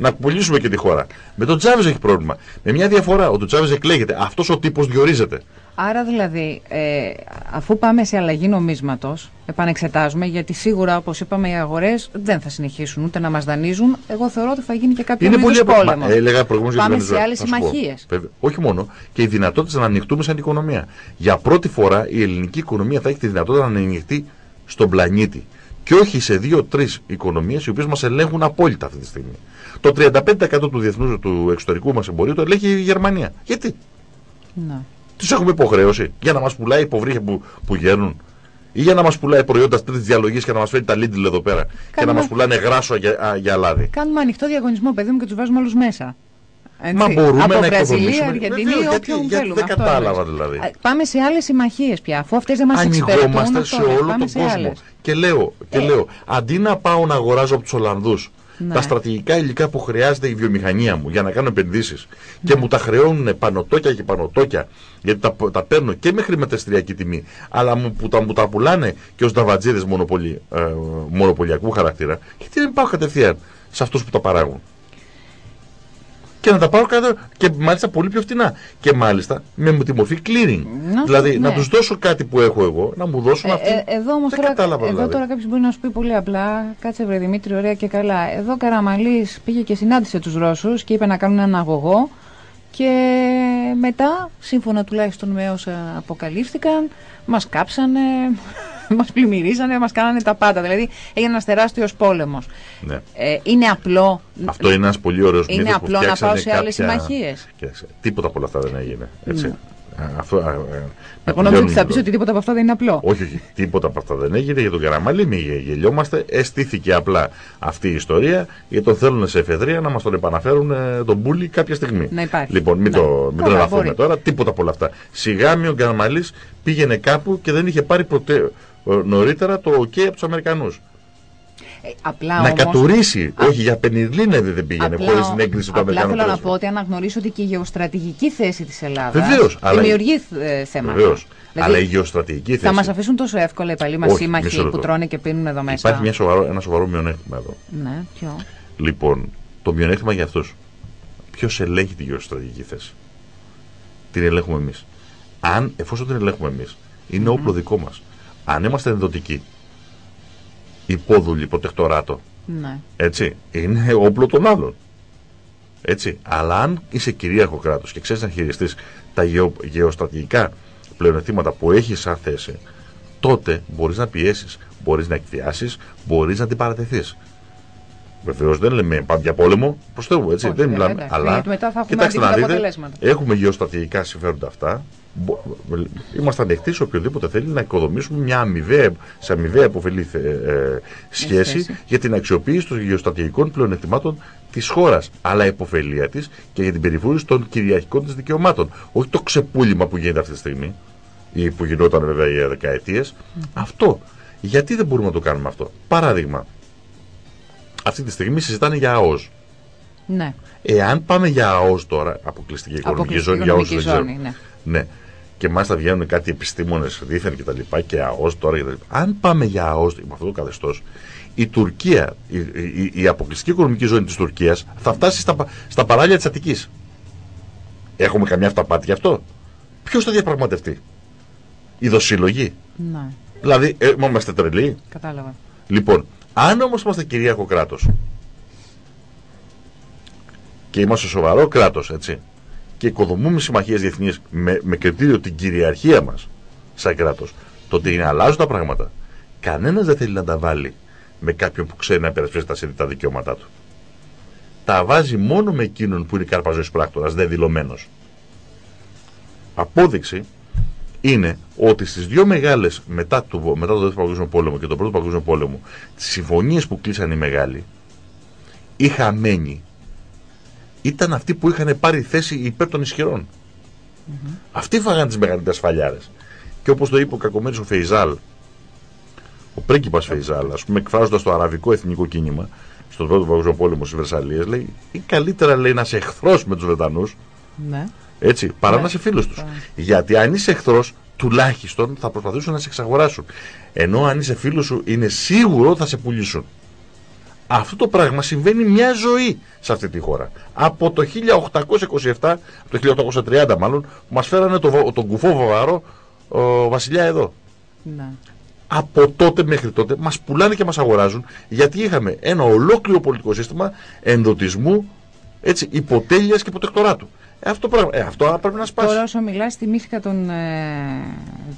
Να πουλήσουμε και τη χώρα. Με τον Τσάβες έχει πρόβλημα. Με μια διαφορά. Ο Τσάβες εκλέγεται. Αυτός ο τύπος διορίζεται. Άρα δηλαδή, ε, αφού πάμε σε αλλαγή νομίσματος, επανεξετάζουμε, γιατί σίγουρα, όπως είπαμε, οι αγορές δεν θα συνεχίσουν ούτε να μας δανείζουν. Εγώ θεωρώ ότι θα γίνει και κάποιο Είναι πολύ είδους απλό. πόλεμος. Μα, Έλεγα προηγουμένως για τη Πάμε σε Βενεζουέλα. άλλες Θα σου πω. συμμαχίες. Βέβαια. Όχι μόνο. Και η δυνατότητα να ανοιχτούμε σαν οικονομία. Για πρώτη φορά η ελληνική οικονομία θα έχει τη δυνατότητα να ανοιχτεί στον πλανήτη. Και όχι σε δύο-τρεις οικονομίες οι οποίες μας ελέγχουν απόλυτα αυτή τη στιγμή. Το 35% του διεθνούς του εξωτερικού μας εμπορίου το ελέγχει η Γερμανία. Γιατί; Ναι. τους έχουμε υποχρέωση για να μας πουλάει υποβρύχια που, που γέρνουν. Ή για να μας πουλάει προϊόντα τρίτης διαλογής και να μας φέρει τα Lidl εδώ πέρα. Και να Κάνουμε- μας πουλάνε γράσο για, α, για λάδι. Κάνουμε ανοιχτό διαγωνισμό, παιδί μου, και τους βάζουμε όλους μέσα. Έτσι. Μα μπορούμε Από να Βραζιλία, οικοδομήσουμε. Αργεντινή, Βεβαίως, γιατί- όποιον γιατί θέλουμε. δεν Αυτό κατάλαβα εννοείς. δηλαδή. Α, Πάμε σε άλλες συμμαχίες πια, αφού αυτές δεν μας εξυπηρετούν. Ανοιγόμαστε αυτό σε λες, όλο πάμε τον σε κόσμο. άλλες. Και λέω, και Ε. λέω, αντί να πάω να αγοράζω από τους Ολλανδούς Ναι. τα στρατηγικά υλικά που χρειάζεται η βιομηχανία μου για να κάνω επενδύσεις Ναι. και μου τα χρεώνουν πανωτόκια και πανωτόκια, γιατί τα, τα παίρνω και με χρηματιστηριακή τιμή, αλλά μου, που τα, μου τα πουλάνε και ως δαβατζίδε μονοπολι, ε, μονοπωλιακού χαρακτήρα, γιατί δεν πάω κατευθείαν σε αυτούς που τα παράγουν. Και να τα πάρω κάτω και μάλιστα πολύ πιο φτηνά. Και μάλιστα με τη μορφή clearing. Να, δηλαδή να ναι. τους δώσω κάτι που έχω εγώ, να μου δώσουν Ε, αυτοί. ε, εδώ όμως Δεν τώρα, κατάλαβα, εδώ δηλαδή. τώρα κάποιος μπορεί να σου πει πολύ απλά, κάτσε βρε Δημήτρη, ωραία και καλά. Εδώ ο Καραμαλής πήγε και συνάντησε τους Ρώσους και είπε να κάνουν έναν αγωγό. Και μετά, σύμφωνα τουλάχιστον με όσα αποκαλύφθηκαν, μας κάψανε, μας πλημμυρίζανε, μας κάνανε τα πάντα. Δηλαδή έγινε ένας τεράστιος πόλεμος. Ναι. Ε, είναι απλό. Αυτό είναι ένας πολύ ωραίος Είναι μύθος απλό που να φτιάξανε πάω σε άλλες κάποια- συμμαχίες. Κοίταξε, Τίποτα από όλα αυτά δεν έγινε. Έτσι. Ναι. Αυτό, α, Εγώ απειλώνουν νόμιζα ότι θα το- πει ότι τίποτα από αυτά δεν είναι απλό. όχι, όχι, τίποτα από αυτά δεν έγινε για τον Καραμαλή. Μην γε- γελιόμαστε. Εστήθηκε απλά αυτή η ιστορία γιατί τον θέλουν σε εφεδρεία να μας τον επαναφέρουν ε, τον Μπούλι κάποια στιγμή. Να υπάρχει. Λοιπόν, μην, Ναι. το, μην Καλά, τρελαθούμε μπορεί. τώρα. Τίποτα από όλα αυτά. Σιγάμι ο Καραμαλής πήγαινε κάπου και δεν είχε πάρει ποτέ ε, νωρίτερα το OK από τους Αμερικανούς. Ε, απλά Να όμως, κατουρίσει. Όχι, για πενιρλίνα δεν πήγαινε απλά- χωρίς την έγκριση του απλά Αμερικανού. θέλω να πρέσβη. πω ότι αναγνωρίσω ότι και η γεωστρατηγική θέση της Ελλάδας Βεβαίως, αλλά- δημιουργεί ε, θέματα. Βεβαίως. Δηλαδή, Αλλά η γεωστρατηγική θέση. θα μας αφήσουν τόσο εύκολα οι παλιοί μας Όχι, μισό σύμμαχοι λεπτό. που τρώνε και πίνουν εδώ μέσα. Υπάρχει μια σοβαρό, ένα σοβαρό μειονέκτημα εδώ. Ναι, ποιο; Λοιπόν, το μειονέκτημα για αυτούς. Ποιος ελέγχει τη γεωστρατηγική θέση; Την ελέγχουμε εμείς. Αν, εφόσον την ελέγχουμε εμείς, είναι όπλο δικό μας. Αν είμαστε ενδοτικοί, υπόδουλοι, προτεκτοράτο, Ναι. έτσι, είναι όπλο των άλλων. Έτσι. Αλλά αν είσαι κυρίαρχο κράτος και ξέρεις να χειριστείς τα γεω, γεωστρατηγικά πλεονεκτήματα που έχεις σαν θέση, τότε μπορείς να πιέσεις, μπορείς να εκβιάσεις, μπορείς να την παρατεθεί. Βεβαίως δεν λέμε πάμε για πόλεμο, προς Θεού, έτσι. Όχι, δεν βέβαια, μιλάμε. εντάξει, αλλά γιατί μετά θα έχουμε κοιτάξτε να αντίθετα δείτε, αποτελέσματα. έχουμε γεωστρατηγικά συμφέροντα αυτά. Μπο- Είμαστε ανοιχτοί σε οποιοδήποτε θέλει να οικοδομήσουμε μια αμοιβαία, σε αμοιβαία υποφελή θε- ε, σχέση σχέση. για την αξιοποίηση των γεωστρατηγικών πλεονεκτημάτων της χώρας, αλλά υποφελία της και για την περιφρούρηση των κυριαρχικών της δικαιωμάτων. Όχι το ξεπούλημα που γίνεται αυτή τη στιγμή, ή που γινόταν βέβαια για δεκαετίες. Αυτό. Γιατί δεν μπορούμε να το κάνουμε αυτό; Παράδειγμα, αυτή τη στιγμή συζητάνε για ΑΟΣ. ναι. Εάν πάμε για ΑΟΣ τώρα, αποκλειστική οικονομική Αποκλειστική ζώνη, για όσους δεν οικονομική ξέρουν. ζώνη, ναι. Ναι. Και μάλιστα βγαίνουν κάτι επιστήμονες δίθεν και τα λοιπά και ΑΟΣ τώρα και τα λοιπά. Αν πάμε για ΑΟΣ με αυτό το καθεστώς, η Τουρκία, η, η, η αποκλειστική οικονομική ζώνη της Τουρκίας θα φτάσει στα, πα- στα παράλια της Αττικής. Έχουμε καμιά αυταπάτη γι' αυτό; Ποιος θα διαπραγματευτεί, η δοσύλλογη. ναι. Δηλαδή, ε, μα είμαστε τρελοί. Κατάλαβα. Λοιπόν, αν όμως είμαστε κυρίαρχο κράτος και είμαστε σοβαρό κράτος, έτσι, και οικοδομούμε συμμαχίες διεθνείς με, με κριτήριο την κυριαρχία μας σαν κράτος, τότε είναι αλλάζουν τα πράγματα. Κανένας δεν θέλει να τα βάλει με κάποιον που ξέρει να υπερασπίσει τα συνδετά δικαιώματά του. Τα βάζει μόνο με εκείνον που είναι καρπαζόη πράκτορας, δεν δηλωμένος. Απόδειξη είναι ότι στις δύο μεγάλες μετά το, μετά το δεύτερο παγκόσμιο πόλεμο και τον πρώτο παγκόσμιο πόλεμο τις συμφωνίες που κλείσαν οι μεγάλοι οι χαμένοι ήταν αυτοί που είχαν πάρει θέση υπέρ των ισχυρων Αυτοί φάγαν τις μεγαλύτερες φαλιάρες. Και όπως το είπε ο κακομέρης ο Φεϊζάλ, ο πρίγκιπας Φεϊζάλ, ας πούμε εκφράζοντας το αραβικό εθνικό κίνημα στον πρώτο παγκόσμιο πόλεμο στις Βερσαλίες, λέει, ή καλύτερα λέει να είσαι εχθρός με τους Βρετανούς Ναι. έτσι, παρά Ναι. να είσαι φίλος τους. Ναι. Γιατί αν είσαι εχθρός, τουλάχιστον θα προσπαθήσουν να σε εξαγοράσουν. Ενώ αν είσαι φίλος σου, είναι σίγουρο θα σε πουλήσουν. Αυτό το πράγμα συμβαίνει μια ζωή σε αυτή τη χώρα. Από το 1827, από το 1830 μάλλον, που μας φέρανε το, βο- τον κουφό βαβαρό ο, βασιλιά εδώ. ναι. Από τότε μέχρι τότε μας πουλάνε και μας αγοράζουν γιατί είχαμε ένα ολόκληρο πολιτικό σύστημα ενδοτισμού, έτσι, υποτέλειας και υποτεκτοράτου. Ε, αυτό, πράγμα, ε, αυτό πρέπει να σπάσει. Τώρα όσο μιλάς θυμήθηκα τον, ε,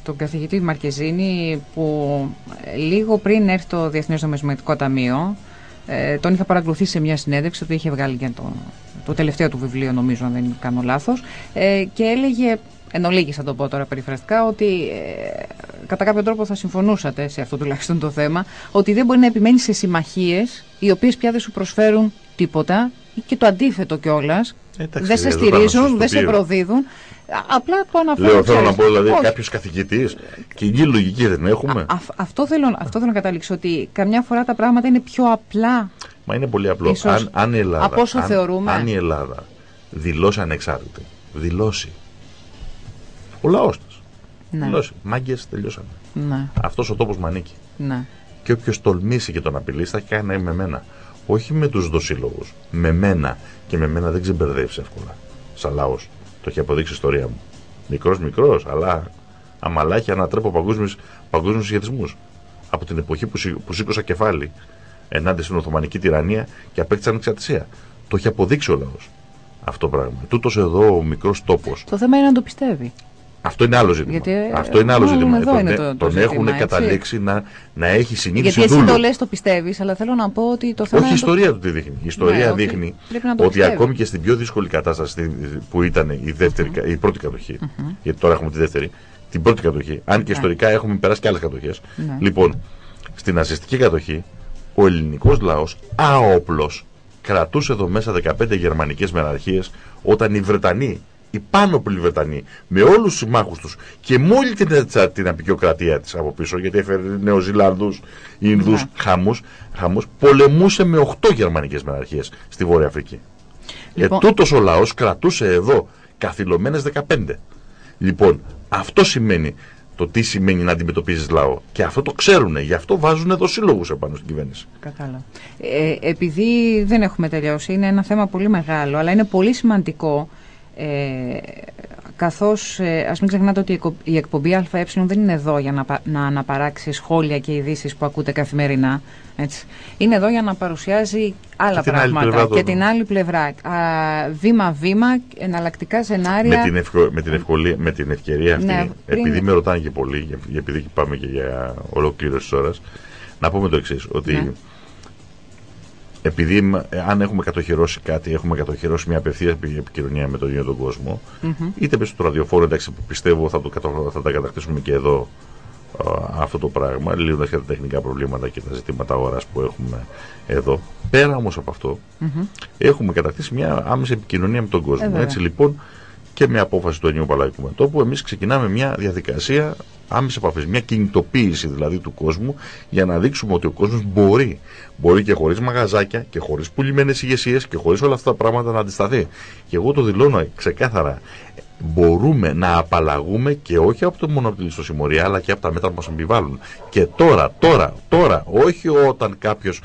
τον καθηγητή Μαρκεζίνη που ε, λίγο πριν έρθει το Διεθνές Νομισματικό Ταμείο ε, τον είχα παρακολουθήσει σε μια συνέντευξη, το είχε βγάλει για το, το τελευταίο του βιβλίο νομίζω αν δεν κάνω λάθος. Ε, και έλεγε εν ολίγης θα το πω τώρα περιφραστικά, ότι ε, κατά κάποιο τρόπο θα συμφωνούσατε σε αυτό τουλάχιστον το θέμα, ότι δεν μπορεί να επιμένεις σε συμμαχίες οι οποίες πια δεν σου προσφέρουν τίποτα ή και το αντίθετο κιόλας. Εντάξει, δεν σε εδώ θα στηρίζουν, είμαστε δεν στο σε οποίο. προδίδουν. Α- Απλά το αναφέρω. Λέω, θέλω ξέρεις. να πω δηλαδή Όχι. κάποιος καθηγητής, κοινή λογική δεν έχουμε. Α- αυ- αυτό, θέλω, αυτό θέλω να καταλήξω, ότι καμιά φορά τα πράγματα είναι πιο απλά. Μα είναι πολύ απλό. Ίσως αν, αν η Ελλάδα, από όσο αν, θεωρούμε. αν η Ελλάδα δηλώσει ανεξάρτητη, δηλώσει. Ο λαός της. Ναι, Δηλώσει. Μάγκες τελειώσαμε. ναι, Αυτός ο τόπος μου ανήκει. ναι. Και όποιος τολμήσει και τον απειλήσει θα κάνει με μένα. Όχι με τους δοσύλλογους. Με μένα. Και με μένα δεν ξεμπερδεύεις εύκολα. Σαν λαό. Το έχει αποδείξει η ιστορία μου. Μικρός, μικρός, αλλά αμαλάχια ανατρέπω παγκόσμιους ηγετισμού. Από την εποχή που, σύ- που σήκωσα κεφάλι ενάντια στην Οθωμανική τυραννία και απέκτησα ανεξαρτησία. Το έχει αποδείξει ο λαός. Αυτό το πράγμα. Τούτος εδώ ο μικρός τόπος. Το θέμα είναι να το πιστεύει. Αυτό είναι άλλο ζήτημα. Γιατί, ε, Αυτό είναι άλλο μάλλον ζήτημα. εδώ τον είναι ε- το- το τον ζήτημα, έχουν έτσι. καταλήξει να, να έχει συνείδηση Γιατί εσύ δούλου. το λες, το πιστεύεις, αλλά θέλω να πω ότι το θέμα Όχι η είναι το- ιστορία του τι δείχνει. Η ιστορία Ναι, ότι δείχνει πρέπει να το ότι πιστεύεις. ακόμη και στην πιο δύσκολη κατάσταση στη- που ήταν η, δεύτερη, κα- η πρώτη κατοχή, γιατί τώρα έχουμε τη δεύτερη, την πρώτη κατοχή, αν και Ναι. ιστορικά έχουμε περάσει και άλλες κατοχές. Ναι. Λοιπόν, στην ναζιστική κατοχή, ο ελληνικός λαός άοπλος κρατούσε εδώ μέσα 15 γερμανικές μεραρχίε όταν οι Βρετανοί, οι πάνωπλοι Βρετανοί, με όλους τους συμμάχους τους και με όλη την, την απεικιοκρατία της από πίσω, γιατί έφερε Νεοζηλάνδου, Ινδούς, Ναι. χάμους, χάμους, πολεμούσε με 8 γερμανικές μεραρχίε στη Βόρεια Αφρική. Λοιπόν- Ε, τούτος ο λαός κρατούσε εδώ καθυλωμένες 15. Λοιπόν, αυτό σημαίνει το τι σημαίνει να αντιμετωπίζεις λαό. Και αυτό το ξέρουν, γι' αυτό βάζουν εδώ σύλλογους επάνω στην κυβέρνηση. Κατάλαβα. Ε, επειδή δεν έχουμε τελειώσει, είναι ένα θέμα πολύ μεγάλο, αλλά είναι πολύ σημαντικό, ε, καθώς ε, ας μην ξεχνάτε ότι η εκο- η εκπομπή ΑΕ δεν είναι εδώ για να, πα- να αναπαράξει σχόλια και ειδήσεις που ακούτε καθημερινά. Έτσι. Είναι εδώ για να παρουσιάζει άλλα Και την άλλη πράγματα πλευρά και των- την άλλη πλευρά. Α, Βήμα-βήμα, εναλλακτικά σενάρια. Με την, ευκο- με, την ευκολία, με την ευκαιρία αυτή, Ναι, πριν- επειδή με ρωτάνε και πολύ, για- για- επειδή πάμε και για ολοκλήρωση της ώρας, να πούμε το εξής ότι Ναι. Επειδή μ- ε, αν έχουμε κατοχυρώσει κάτι, έχουμε κατοχυρώσει μια απευθεία επικοινωνία με τον ίδιο τον κόσμο, είτε μέσω του ραδιοφόρου, εντάξει, που πιστεύω θα, το, κατα- θα τα κατακτήσουμε και εδώ α, αυτό το πράγμα, λύνοντας και τα τεχνικά προβλήματα και τα ζητήματα ώρας που έχουμε εδώ. Πέρα όμως από αυτό, έχουμε κατακτήσει μια άμεση επικοινωνία με τον κόσμο. Ε, βέβαια. Έτσι λοιπόν και με απόφαση του Ενίου Παλαϊκού Μετώπου, εμείς ξεκινάμε μια διαδικασία άμεσης επαφής, μια κινητοποίηση δηλαδή του κόσμου για να δείξουμε ότι ο κόσμος μπορεί. Μπορεί και χωρίς μαγαζάκια και χωρίς πουλημένες ηγεσίες και χωρίς όλα αυτά τα πράγματα να αντισταθεί. Και εγώ το δηλώνω ξεκάθαρα. Μπορούμε να απαλλαγούμε και όχι από το μόνο από τη λησοσημωρία αλλά και από τα μέτρα που μας επιβάλλουν. Και τώρα, τώρα, τώρα, όχι όταν κάποιος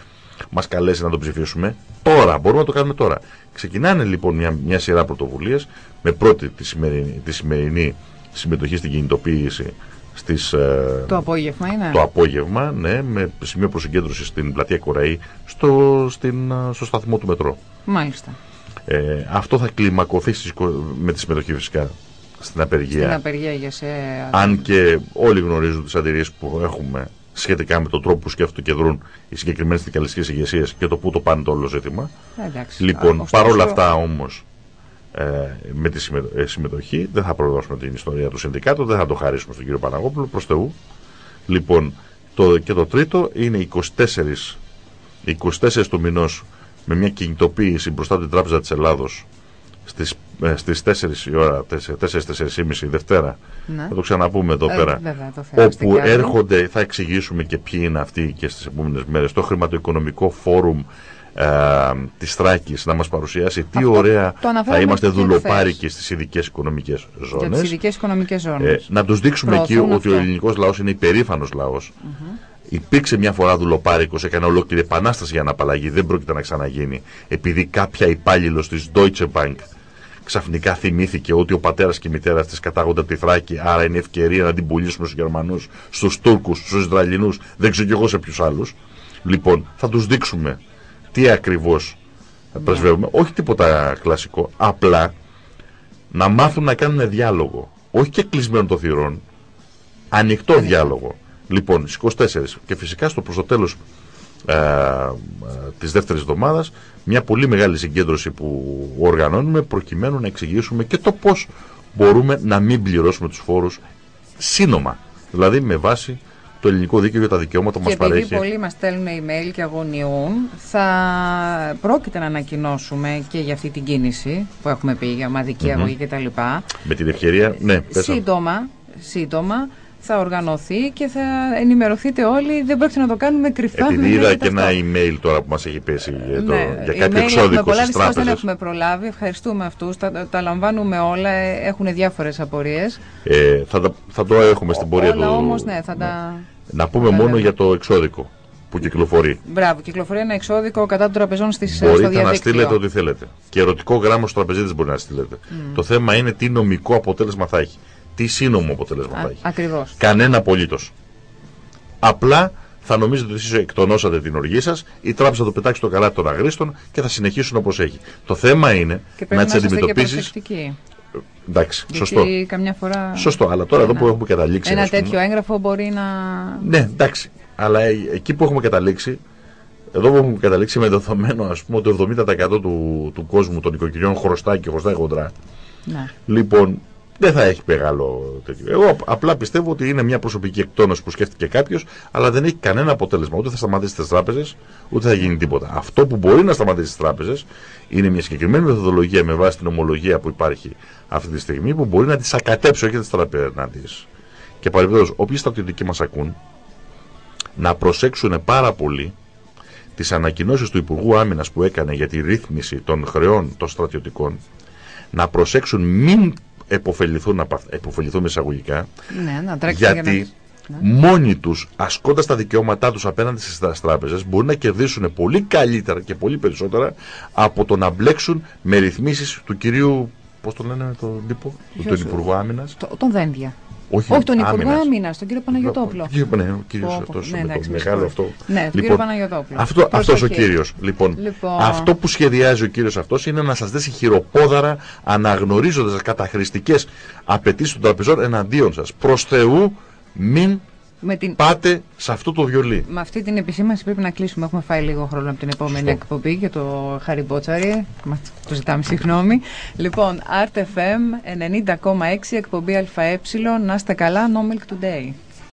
μας καλέσει να τον ψηφίσουμε, τώρα, μπορούμε να το κάνουμε τώρα. Ξεκινάνε λοιπόν μια, μια σειρά πρωτοβουλίες με πρώτη τη σημερινή, τη σημερινή συμμετοχή στην κινητοποίηση στις, ε, Το απόγευμα είναι. το απόγευμα, ναι, με σημείο προσυγκέντρωσης στην πλατεία Κοραή, στο, στην, α, στο σταθμό του μετρό. Μάλιστα. Ε, αυτό θα κλιμακωθεί στις, εικο- με τη συμμετοχή φυσικά στην απεργία. Στην απεργία για σε... Αν και όλοι γνωρίζουν τις αντιρρήσεις που έχουμε σχετικά με τον τρόπο που σκέφτονται και δρούν οι συγκεκριμένες δικαλιστικές ηγεσίες και το πού το πάνε το όλο ζήτημα. Ε, εντάξει. Λοιπόν, Α, ωστόσο- παρόλα αυτά όμως ε, με τη συμμε- ε, συμμετοχή δεν θα προδώσουμε την ιστορία του συνδικάτου, δεν θα το χαρίσουμε στον κύριο Παναγόπουλο, προς Θεού. Λοιπόν, το, και το τρίτο είναι 24, 24 του μηνός με μια κινητοποίηση μπροστά από την Τράπεζα της Ελλάδος στις, ε, στις 4 η ώρα, 4-4.30 Δευτέρα, Ναι. θα το ξαναπούμε εδώ Ε, πέρα, βέβαια, το θα είμαστε όπου κι άλλο. έρχονται, θα εξηγήσουμε και ποιοι είναι αυτοί και στις επόμενες μέρες, το χρηματοοικονομικό φόρουμ ε, της Θράκης να μας παρουσιάσει τι Αυτό ωραία το θα αναφέραμε είμαστε και δουλοπάρικοι στις ειδικές οικονομικές Για τις ζώνες. ειδικές οικονομικές Ε, ζώνες. να τους δείξουμε εκεί Προωθούν ότι ο αυτό. ελληνικός λαός είναι υπερήφανος λαός. Υπήρξε μια φορά δουλοπάρικος, έκανε ολόκληρη επανάσταση για να απαλλαγεί, δεν πρόκειται να ξαναγίνει. Επειδή κάποια υπάλληλος της Deutsche Bank ξαφνικά θυμήθηκε ότι ο πατέρας και η μητέρα της κατάγονται από τη Θράκη, άρα είναι ευκαιρία να την πουλήσουμε στους Γερμανούς, στους Τούρκους, στους Ισραηλινούς, δεν ξέρω κι εγώ σε ποιους άλλους. Λοιπόν, θα τους δείξουμε τι ακριβώς πρεσβεύουμε. Όχι τίποτα κλασικό, απλά να μάθουν να κάνουν διάλογο. Όχι και κλεισμένο των θυρών, ανοιχτό διάλογο. Λοιπόν, στις 24 και φυσικά στο προς το τέλος ε, ε, της δεύτερης εβδομάδας μια πολύ μεγάλη συγκέντρωση που οργανώνουμε προκειμένου να εξηγήσουμε και το πώς μπορούμε να μην πληρώσουμε τους φόρους σύνομα. Δηλαδή με βάση το ελληνικό δίκαιο για τα δικαιώματα που Και μας επειδή παρέχει. πολλοί μας στέλνουν email και αγωνιούν, θα πρόκειται να ανακοινώσουμε και για αυτή την κίνηση που έχουμε πει, για ομαδική αγωγή κτλ. Με την ευκαιρία, ναι, πέσα. Σύντομα, σύντομα θα οργανωθεί και θα ενημερωθείτε όλοι. Δεν πρόκειται να το κάνουμε κρυφά. Επειδή μην είδα έχετε και ένα αυτό. email τώρα που μας έχει πέσει για, το, Ναι, για email κάποιο έχουμε εξώδικο πολλά, στις δυστυχώς δεν τράπεζες. έχουμε προλάβει. Ευχαριστούμε αυτούς. Τα, τα λαμβάνουμε όλα. ε, Έχουν διάφορες απορίες. Ε, θα, τα- θα το έχουμε στην πορεία όλα του. όμως, ναι, θα τα... Να πούμε Όλα μόνο λέμε. για το εξώδικο που κυκλοφορεί. Μπράβο, κυκλοφορεί ένα εξώδικο κατά των τραπεζών στις, στο Μπορείτε διαδίκτυο. να στείλετε ό,τι θέλετε. Και ερωτικό γράμμα στους τραπεζίτες μπορεί να στείλετε. Το θέμα είναι τι νομικό αποτέλεσμα θα έχει. Τι σύνομο αποτέλεσμα θα Α, έχει. ακριβώς. Κανένα απολύτως. Απλά θα νομίζετε ότι εσείς εκτονώσατε την οργή σας, η τράπεζα θα το πετάξει στο καλάθι των αγρίστων και θα συνεχίσουν όπως έχει. Το θέμα είναι Και πρέπει να να, τις είστε και αντιμετωπίσει. προσεκτικοί. εντάξει, Γιατί σωστό. καμιά φορά. Σωστό, αλλά τώρα εδώ ένα- που έχουμε καταλήξει. Ένα ας πούμε, τέτοιο έγγραφο μπορεί να. Ναι, εντάξει. Αλλά ε- εκεί που έχουμε καταλήξει, εδώ που έχουμε καταλήξει με δεδομένο ας πούμε ότι το 70% του, του κόσμου των οικοκυριών χρωστάει και χρωστάει χοντρά. Ναι. Λοιπόν, δεν θα έχει μεγάλο τέτοιο. Εγώ απ- απλά πιστεύω ότι είναι μια προσωπική εκτόνωση που σκέφτηκε κάποιος, αλλά δεν έχει κανένα αποτέλεσμα. Ούτε θα σταματήσει τις τράπεζες, ούτε θα γίνει τίποτα. Αυτό που μπορεί να σταματήσει τις τράπεζες είναι μια συγκεκριμένη μεθοδολογία με βάση την ομολογία που υπάρχει αυτή τη στιγμή που μπορεί να τις ακατέψει, όχι να τις τραπεζέ. Να τις... Και παρεμπιπτόντως, όποιοι στρατιωτικοί μας ακούν, να προσέξουν πάρα πολύ τις ανακοινώσεις του Υπουργού Άμυνας που έκανε για τη ρύθμιση των χρεών των στρατιωτικών, να προσέξουν μην επωφεληθούν, απ' αυ- επωφεληθούν εισαγωγικά, ναι, να τρέξουν για γιατί να- μόνοι τους, ασκώντας τα δικαιώματά τους απέναντι στις τράπεζες, μπορούν να κερδίσουν πολύ καλύτερα και πολύ περισσότερα από το να μπλέξουν με ρυθμίσεις του κυρίου. Πώς το λένε τον τύπο, Ποιος, τον Υπουργού Άμυνας. Το- Τον Δένδια. Όχι, Όχι, τον Υπουργό Άμυνας. Άμυνας, τον κύριο Παναγιοτόπουλο. Κύριο, ναι, ο κύριος Πω, πω. αυτός, Ναι, με το εντάξει, με μεγάλο συγχωρείτε. αυτό. Ναι, τον κύριο Παναγιοτόπουλο. Αυτό, αυτός ο Προσοχή. κύριος. Λοιπόν, Λοιπόν. αυτό που σχεδιάζει ο κύριος αυτός είναι να σας δέσει χειροπόδαρα αναγνωρίζοντας καταχρηστικές απαιτήσεις των τραπεζών εναντίον σας. Προς Θεού μην Με, την... πάτε σε αυτό το βιολί. με αυτή την επισήμανση πρέπει να κλείσουμε. Έχουμε φάει λίγο χρόνο από την επόμενη Σωστό. εκπομπή για το Χαριμπότσαρι. Μα το ζητάμε συγγνώμη. Λοιπόν, Art FM 90,6 εκπομπή ΑΕ. Να είστε καλά, No Milk Today.